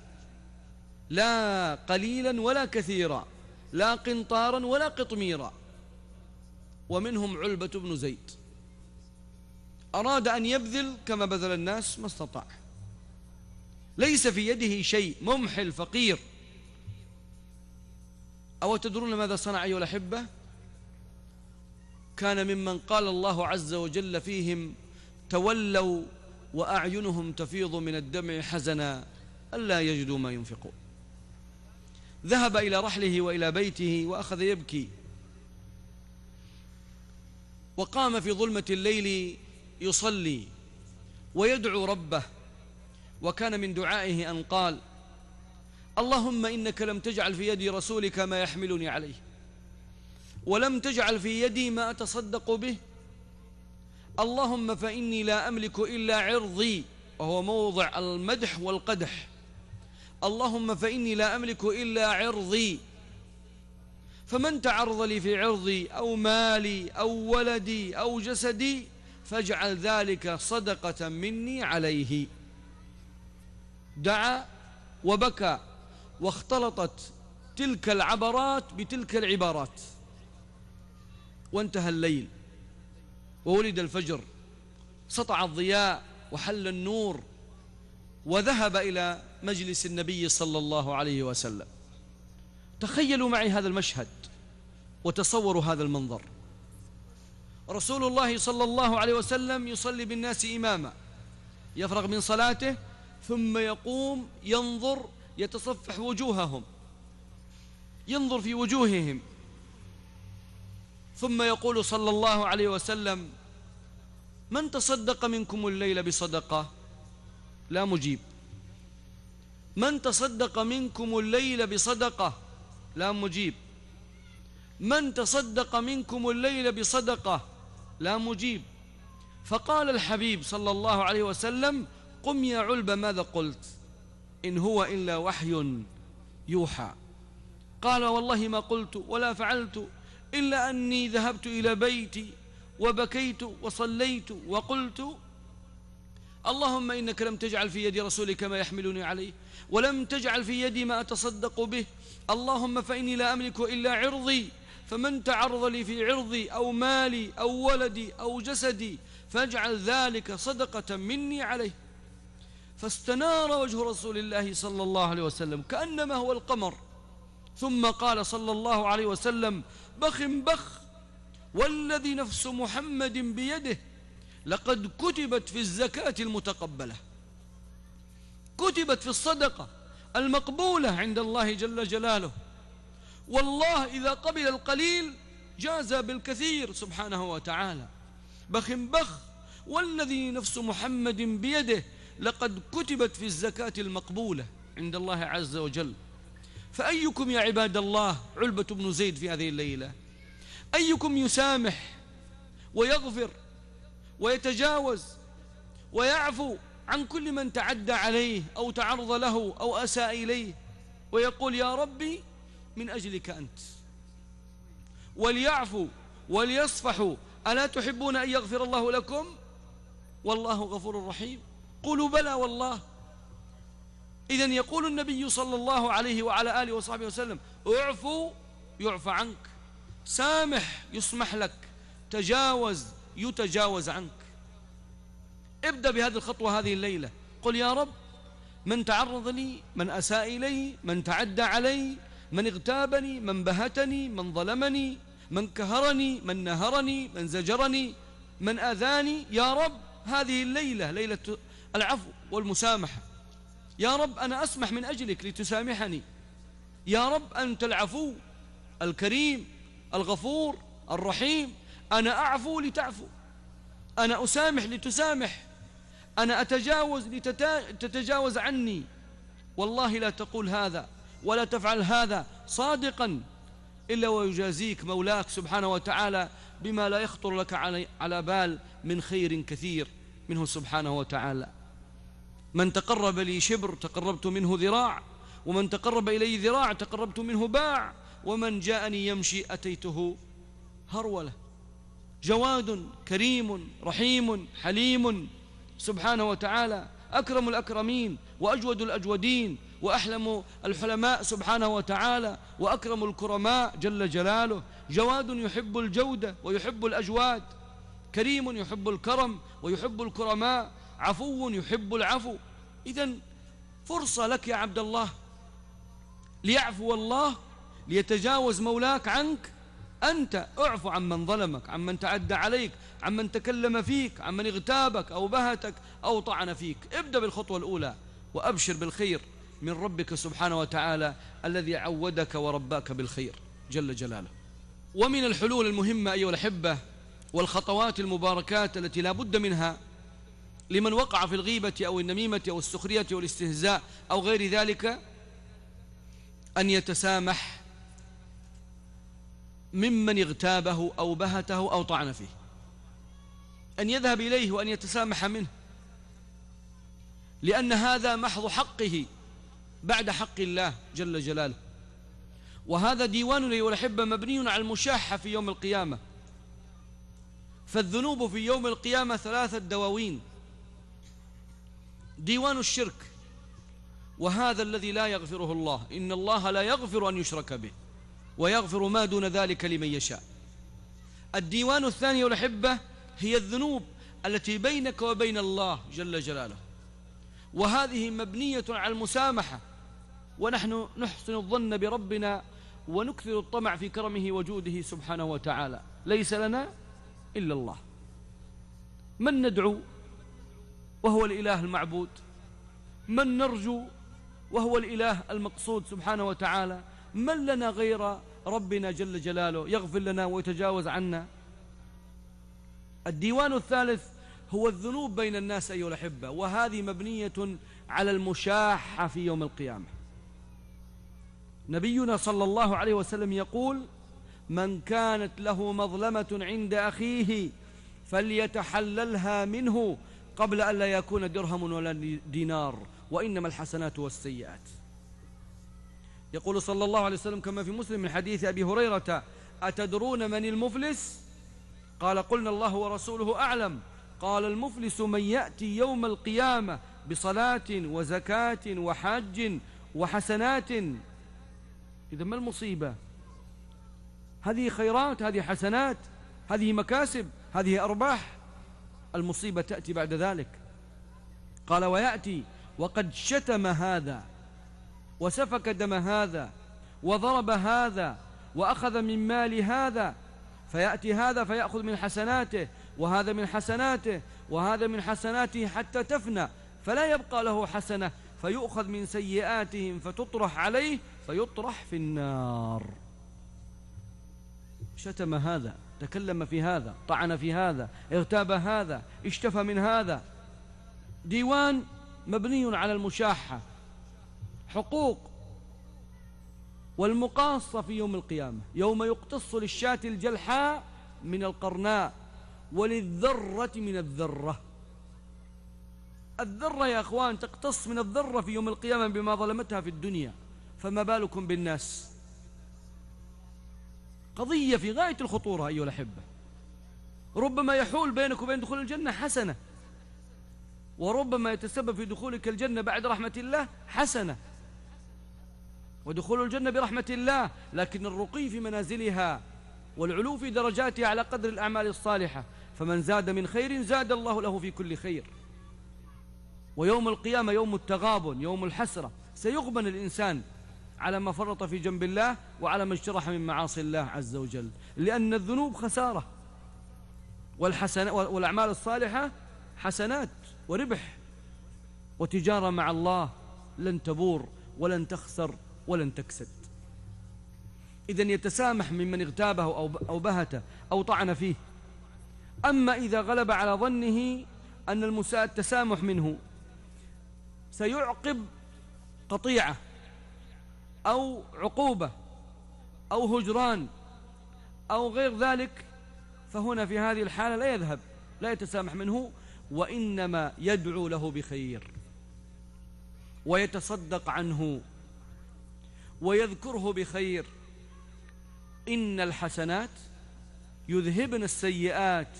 Speaker 10: لا قليلا ولا كثيرا لا قنطارا ولا قطميرا. ومنهم علبة بن زيد. أراد أن يبذل كما بذل الناس ما استطاع. ليس في يده شيء ممحل فقير. أو تدرون ماذا صنع أيها الأحبة؟ كان ممن قال الله عز وجل فيهم تولوا وأعينهم تفيض من الدمع حزنا ألا يجدوا ما ينفقون. ذهب إلى رحله وإلى بيته وأخذ يبكي. وقام في ظلمة الليل يصلي ويدعو ربه. وكان من دعائه أن قال اللهم إنك لم تجعل في يدي رسولك ما يحملني عليه ولم تجعل في يدي ما أتصدق به اللهم فإني لا أملك إلا عرضي وهو موضع المدح والقدح اللهم فإني لا أملك إلا عرضي فمن تعرض لي في عرضي أو مالي أو ولدي أو جسدي فاجعل ذلك صدقة مني عليه. دعا وبكى واختلطت تلك العبرات بتلك العبارات. وانتهى الليل وولد الفجر سطع الضياء وحل النور وذهب إلى مجلس النبي صلى الله عليه وسلم. تخيلوا معي هذا المشهد وتصوروا هذا المنظر. رسول الله صلى الله عليه وسلم يصلي بالناس إماما يفرغ من صلاته ثم يقوم ينظر يتصفح وجوههم ينظر في وجوههم. ثم يقول صلى الله عليه وسلم من تصدق منكم الليل بصدقة؟ لا مجيب. من تصدق منكم الليل بصدقة؟ لا مجيب. من تصدق منكم الليل بصدقة؟ لا مجيب. فقال الحبيب صلى الله عليه وسلم قم يا علب ماذا قلت؟ إن هو إلا وحي يوحى. قال والله ما قلت ولا فعلت إلا أني ذهبت إلى بيتي وبكيت وصليت وقلت اللهم إنك لم تجعل في يد رسولك ما يحملني عليه ولم تجعل في يدي ما أتصدق به اللهم فإني لا أملك إلا عرضي فمن تعرض لي في عرضي أو مالي أو ولدي أو جسدي فاجعل ذلك صدقة مني عليه. فاستنار وجه رسول الله صلى الله عليه وسلم كأنما هو القمر. ثم قال صلى الله عليه وسلم بخ بخ والذي نفس محمد بيده لقد كتبت في الزكاة المتقبلة. كتبت في الصدقة. المقبولة عند الله جل جلاله. والله إذا قبل القليل جاز بالكثير سبحانه وتعالى. بخ بخ والذي نفس محمد بيده لقد كتبت في الزكاة المقبولة عند الله عز وجل. فأيكم يا عباد الله علبة بن زيد في هذه الليلة؟ أيكم يسامح ويغفر ويتجاوز ويعفو عن كل من تعدى عليه أو تعرض له أو أساء إليه ويقول يا ربي من أجلك أنت. وليعفوا وليصفحوا ألا تحبون أن يغفر الله لكم؟ والله غفور رحيم. قولوا بلى والله. إذا يقول النبي صلى الله عليه وعلى آله وصحبه وسلم اعفوا يعفى عنك. سامح يسمح لك. تجاوز يتجاوز عنك. ابدأ بهذه الخطوة هذه الليلة. قل يا رب من تعرض لي من أساء إلي من تعدى علي من اغتابني من بهتني من ظلمني من كهرني من نهرني من زجرني من أذاني. يا رب هذه الليلة ليلة العفو والمسامحة. يا رب أنا أسمح من أجلك لتسامحني. يا رب أنت العفو الكريم الغفور الرحيم. أنا أعفو لتعفو. أنا أسامح لتسامح. أنا أتجاوز لتتجاوز عني. والله لا تقول هذا ولا تفعل هذا صادقا إلا ويجازيك مولاك سبحانه وتعالى بما لا يخطر لك على بال من خير كثير منه سبحانه وتعالى. من تقرب لي شبر تقربت منه ذراع ومن تقرب إلي ذراع تقربت منه باع ومن جاءني يمشي أتيته هرولة. جواد كريم رحيم حليم سبحانه وتعالى أكرم الأكرمين وأجود الأجودين وأحلم الحلماء سبحانه وتعالى وأكرم الكرماء جل جلاله. جواد يحب الجودة ويحب الأجواد كريم يحب الكرم ويحب الكرماء عفو يحب العفو. إذا فرصة لك يا عبد الله ليعفو الله ليتجاوز مولاك عنك. أنت اعفو عن من ظلمك عن من تعدى عليك عن من تكلم فيك عن من اغتابك أو بهتك أو طعن فيك. ابدأ بالخطوة الأولى وأبشر بالخير من ربك سبحانه وتعالى الذي عودك ورباك بالخير جل جلاله. ومن الحلول المهمة أيها الأحبة والخطوات المباركات التي لا بد منها لمن وقع في الغيبة أو النميمة أو السخرية والاستهزاء أو غير ذلك أن يتسامح ممن اغتابه أو بهته أو طعن فيه. أن يذهب إليه وأن يتسامح منه. لأن هذا محض حقه بعد حق الله جل جلاله. وهذا ديوان أيها الأحبة مبني على المشاحة في يوم القيامة. فالذنوب في يوم القيامة ثلاثة دواوين ديوان الشرك. وهذا الذي لا يغفره الله. إن الله لا يغفر أن يشرك به. ويغفر ما دون ذلك لمن يشاء. الديوان الثاني والأحبة هي الذنوب التي بينك وبين الله جل جلاله. وهذه مبنية على المسامحة. ونحن نحسن الظن بربنا ونكثر الطمع في كرمه وجوده سبحانه وتعالى. ليس لنا إلا الله. من ندعو وهو الإله المعبود؟ من نرجو وهو الإله المقصود سبحانه وتعالى؟ من لنا غير ربنا جل جلاله؟ يغفر لنا ويتجاوز عنا؟ الديوان الثالث هو الذنوب بين الناس أيها الأحبة وهذه مبنية على المشاحة في يوم القيامة. نبينا صلى الله عليه وسلم يقول من كانت له مظلمة عند أخيه فليتحللها منه قبل أن لا يكون درهم ولا دينار وإنما الحسنات والسيئات. يقول صلى الله عليه وسلم كما في مسلم من حديث أبي هريرة أتدرون من المفلس؟ قال قلنا الله ورسوله أعلم. قال المفلس من يأتي يوم القيامة بصلاة وزكاة وحج وحسنات. إذا ما المصيبة؟ هذه خيرات هذه حسنات هذه مكاسب هذه أرباح. المصيبة تأتي بعد ذلك. قال ويأتي وقد شتم هذا وسفك دم هذا وضرب هذا وأخذ من مال هذا فيأتي هذا فيأخذ من حسناته وهذا من حسناته وهذا من حسناته حتى تفنى فلا يبقى له حسنة فيؤخذ من سيئاتهم فتطرح عليه فيطرح في النار. شتم هذا تكلم في هذا طعن في هذا اغتاب هذا اشتفى من هذا. ديوان مبني على المشاحة حقوق. والمقاصة في يوم القيامة يوم يقتص للشاة الجلحاء من القرناء وللذرة من الذرة. الذرة يا أخوان تقتص من الذرة في يوم القيامة بما ظلمتها في الدنيا فما بالكم بالناس؟ قضية في غاية الخطورة أيها الأحبة. ربما يحول بينك وبين دخول الجنة حسنة وربما يتسبب في دخولك الجنة بعد رحمة الله حسنة. ودخول الجنة برحمة الله لكن الرقي في منازلها والعلو في درجاتها على قدر الأعمال الصالحة. فمن زاد من خير زاد الله له في كل خير. ويوم القيامة يوم التغابن يوم الحسرة. سيغبن الإنسان على ما فرط في جنب الله وعلى ما اجترح من معاصي الله عز وجل. لأن الذنوب خسارة. والحسن والأعمال الصالحة حسنات وربح. وتجارة مع الله لن تبور ولن تخسر. ولن تكسد. إذا يتسامح ممن اغتابه أو بهته أو طعن فيه. أما إذا غلب على ظنه أن المساء التسامح منه سيعقب قطيعة أو عقوبة أو هجران أو غير ذلك فهنا في هذه الحالة لا يذهب لا يتسامح منه وإنما يدعو له بخير ويتصدق عنه ويذكره بخير. إن الحسنات يذهبن السيئات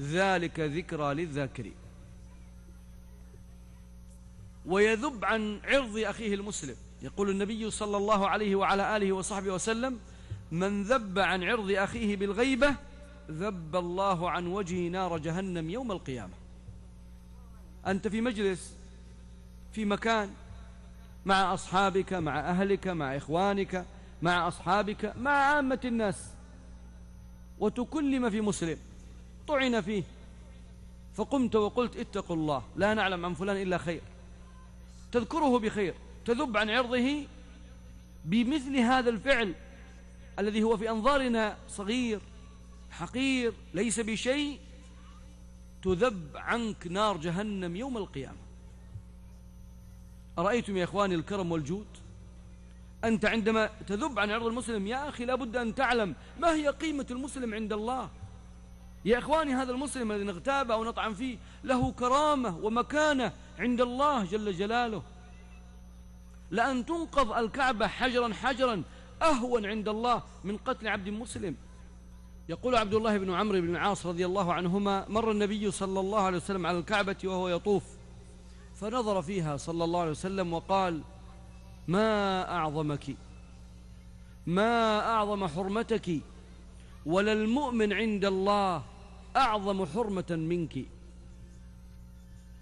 Speaker 10: ذلك ذكرى للذاكرين ويذب عن عرض أخيه المسلم. يقول النبي صلى الله عليه وعلى آله وصحبه وسلم من ذب عن عرض أخيه بالغيبة ذب الله عن وجه نار جهنم يوم القيامة. أنت في مجلس في مكان مع أصحابك مع أهلك مع إخوانك مع أصحابك مع عامة الناس. وتكلم في مسلم. طعن فيه. فقمت وقلت اتقوا الله لا نعلم عن فلان إلا خير. تذكره بخير. تذب عن عرضه بمثل هذا الفعل الذي هو في أنظارنا صغير حقير ليس بشيء. تذب عنك نار جهنم يوم القيامة. أرأيتم يا إخواني الكرم والجود؟ أنت عندما تذب عن عرض المسلم يا أخي لابد أن تعلم ما هي قيمة المسلم عند الله. يا إخواني هذا المسلم الذي نغتاب أو نطعن فيه له كرامة ومكانة عند الله جل جلاله. لأن تنقض الكعبة حجرا حجرا أهون عند الله من قتل عبد مسلم. يقول عبد الله بن عمرو بن العاص رضي الله عنهما مر النبي صلى الله عليه وسلم على الكعبة وهو يطوف. فنظر فيها صلى الله عليه وسلم وقال ما أعظمك؟ ما أعظم حرمتك؟ ولا المؤمن عند الله أعظم حرمة منك?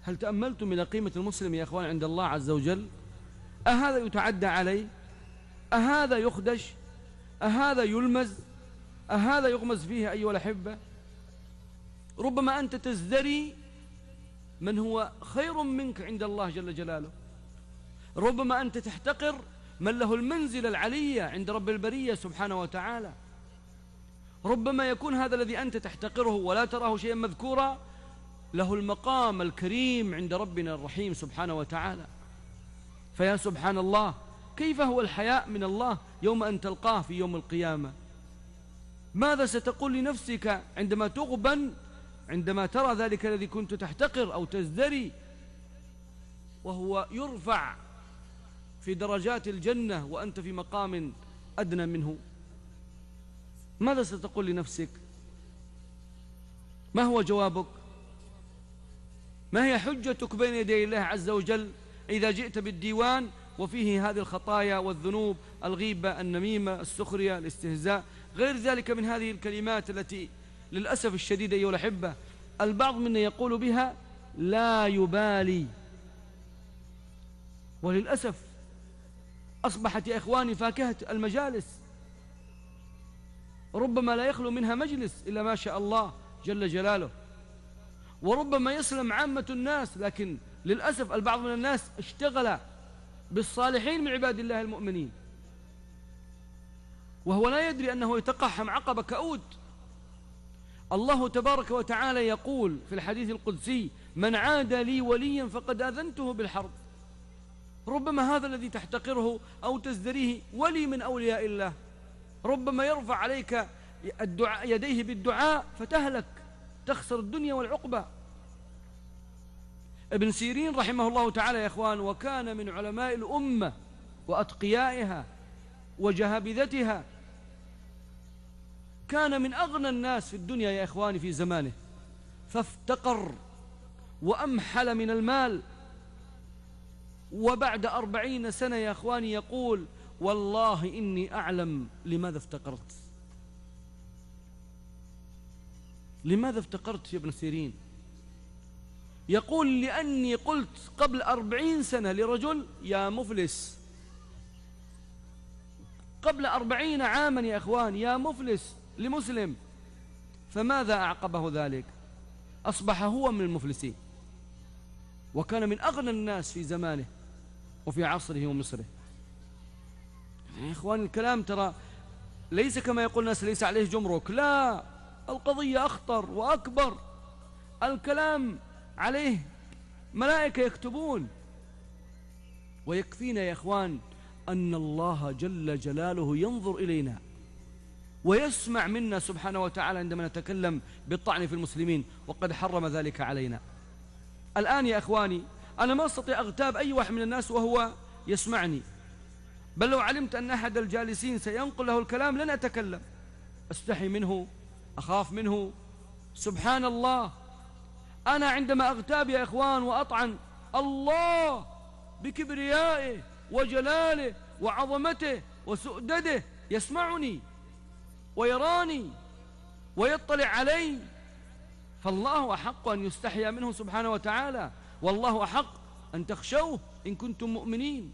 Speaker 10: هل تأملتم إلى قيمة المسلم يا أخوان عند الله عز وجل؟ أهذا يتعدى عليه؟ أهذا يخدش؟ أهذا يلمز؟ أهذا يغمز فيه أيها الأحبة؟ ربما أنت تزدري من هو خير منك عند الله جل جلاله. ربما أنت تحتقر من له المنزلة العلية عند رب البرية سبحانه وتعالى. ربما يكون هذا الذي أنت تحتقره ولا تراه شيئا مذكورا له المقام الكريم عند ربنا الرحيم سبحانه وتعالى. فيا سبحان الله كيف هو الحياء من الله يوم أن تلقاه في يوم القيامة؟ ماذا ستقول لنفسك عندما تغبن عندما ترى ذلك الذي كنت تحتقر أو تزدري وهو يرفع في درجات الجنة وأنت في مقام أدنى منه. ماذا ستقول لنفسك؟ ما هو جوابك؟ ما هي حجتك بين يدي الله عز وجل إذا جئت بالديوان وفيه هذه الخطايا والذنوب الغيبة النميمة السخرية الاستهزاء؟ غير ذلك من هذه الكلمات التي للأسف الشديد أيها الأحبة البعض منا يقول بها لا يبالي. وللأسف أصبحت يا إخواني فاكهة المجالس. ربما لا يخلو منها مجلس إلا ما شاء الله جل جلاله. وربما يسلم عامة الناس لكن للأسف البعض من الناس اشتغل بالصالحين من عباد الله المؤمنين. وهو لا يدري أنه يتقحم عقب كؤود الله تبارك وتعالى يقول في الحديث القدسي من عاد لي وليا فقد أذنته بالحرب. ربما هذا الذي تحتقره أو تزدريه ولي من أولياء الله. ربما يرفع عليك الدعاء يديه بالدعاء فتهلك تخسر الدنيا والعقبة. ابن سيرين رحمه الله تعالى يا إخوان وكان من علماء الأمة وأتقيائها وجهابذتها كان من أغنى الناس في الدنيا يا إخواني في زمانه. فافتقر وأمحل من المال. وبعد أربعين سنة يا أخواني يقول والله إني أعلم لماذا افتقرت. لماذا افتقرت يا ابن سيرين؟ يقول لأني قلت قبل أربعين سنة لرجل يا مفلس. قبل أربعين عاما يا أخوان يا مفلس. لمسلم. فماذا أعقبه ذلك؟ أصبح هو من المفلسين. وكان من أغنى الناس في زمانه وفي عصره ومصره. يا إخوان الكلام ترى ليس كما يقول الناس ليس عليه جمرك. لا القضية أخطر وأكبر. الكلام عليه ملائكة يكتبون. ويكفينا يا إخوان أن الله جل جلاله ينظر إلينا. ويسمع منا سبحانه وتعالى عندما نتكلم بالطعن في المسلمين وقد حرم ذلك علينا. الآن يا أخواني أنا ما أستطيع أغتاب أي واحد من الناس وهو يسمعني. بل لو علمت أن أحد الجالسين سينقل له الكلام لن أتكلم. أستحي منه أخاف منه. سبحان الله. أنا عندما أغتاب يا إخوان وأطعن الله بكبريائه وجلاله وعظمته وسؤدده يسمعني. ويراني ويطلع علي. فالله أحق أن يستحيا منه سبحانه وتعالى. والله أحق أن تخشوه إن كنتم مؤمنين.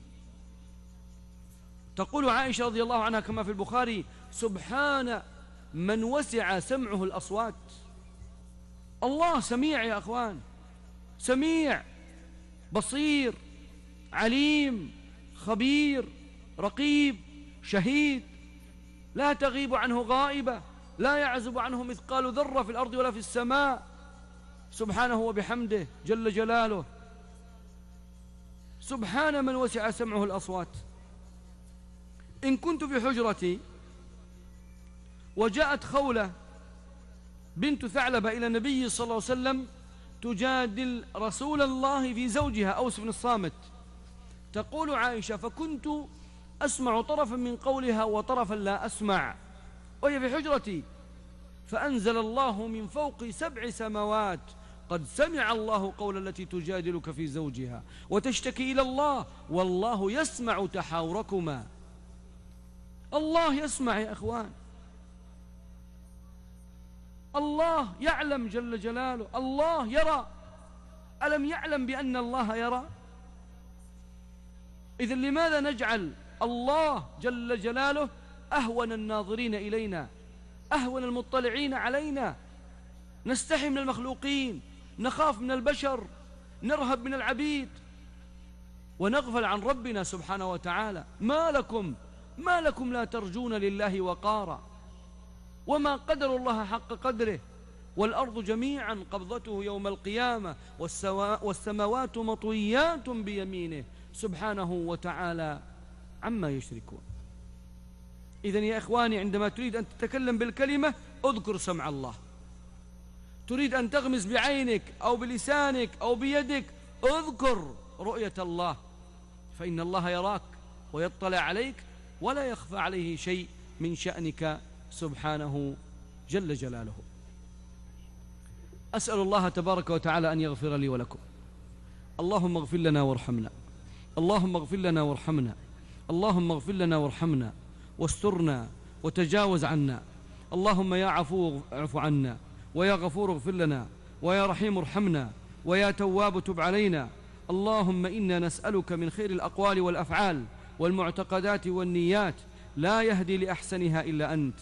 Speaker 10: تقول عائشة رضي الله عنها كما في البخاري سبحان من وسع سمعه الأصوات. الله سميع يا أخوان. سميع بصير عليم خبير رقيب شهيد. لا تغيب عنه غائبة لا يعزب عنه مثقال ذرة في الأرض ولا في السماء. سبحانه وبحمده جل جلاله. سبحان من وسع سمعه الأصوات. إن كنت في حجرتي وجاءت خولة بنت ثعلبة إلى النبي صلى الله عليه وسلم تجادل رسول الله في زوجها أوس بن الصامت. تقول عائشة فكنت أسمع طرفا من قولها وطرفا لا أسمع. وهي في حجرتي. فأنزل الله من فوق سبع سماوات. قد سمع الله قول التي تجادلك في زوجها. وتشتكي إلى الله. والله يسمع تحاوركما. الله يسمع يا أخوان. الله يعلم جل جلاله. الله يرى. ألم يعلم بأن الله يرى؟ إذا لماذا نجعل الله جل جلاله أهون الناظرين إلينا أهون المطلعين علينا. نستحي من المخلوقين نخاف من البشر نرهب من العبيد. ونغفل عن ربنا سبحانه وتعالى. ما لكم ما لكم لا ترجون لله وقارا. وما قدر الله حق قدره. والأرض جميعا قبضته يوم القيامة. والسماوات مطويات بيمينه. سبحانه وتعالى. عما يشركون. إذن يا إخواني عندما تريد أن تتكلم بالكلمة اذكر سمع الله. تريد أن تغمز بعينك أو بلسانك أو بيدك اذكر رؤية الله. فإن الله يراك ويطلع عليك ولا يخفى عليه شيء من شأنك سبحانه جل جلاله. أسأل الله تبارك وتعالى أن يغفر لي ولكم. اللهم اغفر لنا وارحمنا. اللهم اغفر لنا وارحمنا. اللهم اغفر لنا وارحمنا واسترنا وتجاوز عنا. اللهم يا عفو اعف عنا ويا غفور اغفر لنا ويا رحيم ارحمنا ويا تواب تب علينا. اللهم إنا نسألك من خير الأقوال والأفعال والمعتقدات والنيات لا يهدي لأحسنها إلا أنت.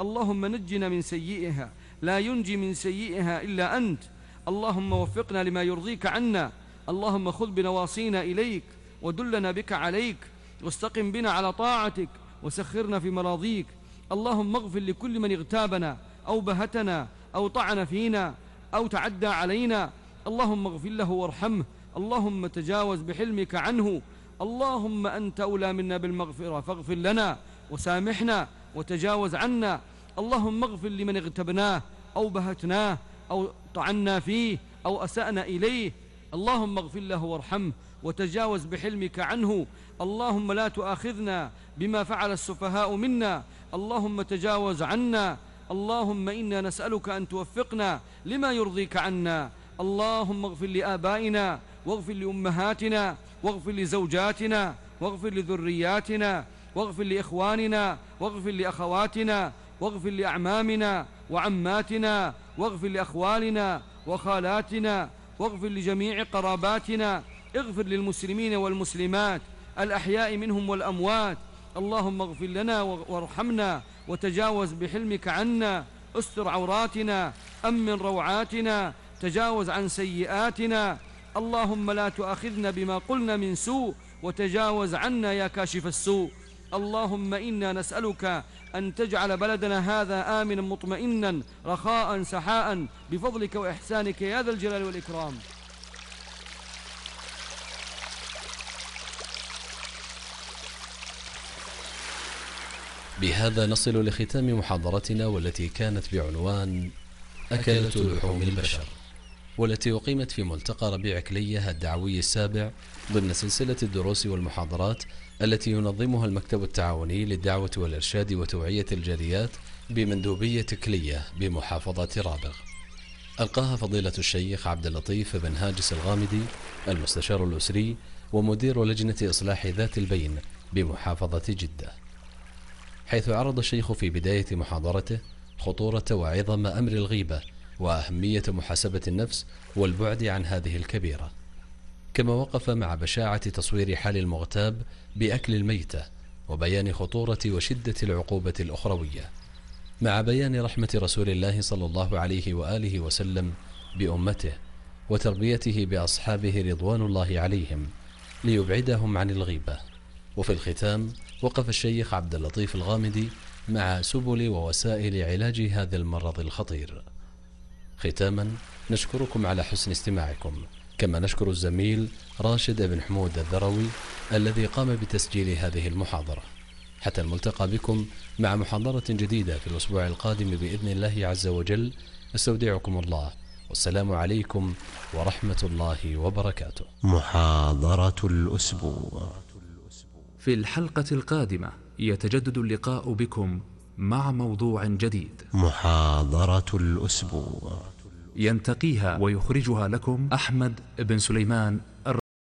Speaker 10: اللهم نجنا من سيئها لا ينجي من سيئها إلا أنت. اللهم وفقنا لما يرضيك عنا. اللهم خذ بنواصينا إليك ودلنا بك عليك. واستقم بنا على طاعتك وسخرنا في مراضيك. اللهم اغفر لكل من اغتابنا أو بهتنا أو طعن فينا أو تعدى علينا. اللهم اغفر له وارحمه. اللهم تجاوز بحلمك عنه. اللهم أنت أولى منا بالمغفرة. فاغفر لنا وسامحنا وتجاوز عنا. اللهم اغفر لمن اغتبناه أو بهتناه أو طعنا فيه أو أسأنا إليه. اللهم اغفر له وارحمه وتجاوز بحلمك عنه. اللهم لا تؤاخذنا بما فعل السفهاء منا. اللهم تجاوز عنا. اللهم إنا نسألك أن توفقنا لما يرضيك عنا. اللهم اغفر لآبائنا واغفر لأمهاتنا واغفر لزوجاتنا واغفر لذرياتنا واغفر لإخواننا واغفر لأخواتنا واغفر لأعمامنا وعماتنا واغفر لأخوالنا وخالاتنا واغفر لجميع قراباتنا. اغفر للمسلمين والمسلمات. الأحياء منهم والأموات. اللهم اغفر لنا وارحمنا وتجاوز بحلمك عنا. استر عوراتنا أمن روعاتنا تجاوز عن سيئاتنا. اللهم لا تؤاخذنا بما قلنا من سوء وتجاوز عنا يا كاشف السوء. اللهم إنا نسألك أن تجعل بلدنا هذا آمنا مطمئنا رخاء سحاء. بفضلك وإحسانك يا ذا الجلال والإكرام.
Speaker 9: بهذا نصل لختام محاضرتنا والتي كانت بعنوان أكلة لحوم البشر. والتي أقيمت في ملتقى ربيع كلية الدعوي السابع ضمن سلسلة الدروس والمحاضرات التي ينظمها المكتب التعاوني للدعوة والإرشاد وتوعية الجاليات بمندوبية كلية بمحافظة رابغ. ألقاها فضيلة الشيخ عبد اللطيف بن هاجس الغامدي المستشار الأسري ومدير لجنة إصلاح ذات البين بمحافظة جدة. حيث عرض الشيخ في بداية محاضرته خطورة وعظم أمر الغيبة وأهمية محاسبة النفس والبعد عن هذه الكبيرة. كما وقف مع بشاعة تصوير حال المغتاب بأكل الميتة وبيان خطورة وشدة العقوبة الأخروية. مع بيان رحمة رسول الله صلى الله عليه وآله وسلم بأمته وتربيته بأصحابه رضوان الله عليهم ليبعدهم عن الغيبة. وفي الختام وقف الشيخ عبد اللطيف الغامدي مع سبل ووسائل علاج هذا المرض الخطير. ختاما نشكركم على حسن استماعكم. كما نشكر الزميل راشد بن حمود الذروي الذي قام بتسجيل هذه المحاضرة. حتى الملتقى بكم مع محاضرة جديدة في الأسبوع القادم بإذن الله عز وجل. أستودعكم الله. والسلام عليكم ورحمة الله وبركاته.
Speaker 2: محاضرة الأسبوع.
Speaker 5: في الحلقة القادمة يتجدد اللقاء بكم مع موضوع جديد.
Speaker 2: محاضرة الأسبوع.
Speaker 5: ينتقيها ويخرجها لكم أحمد بن سليمان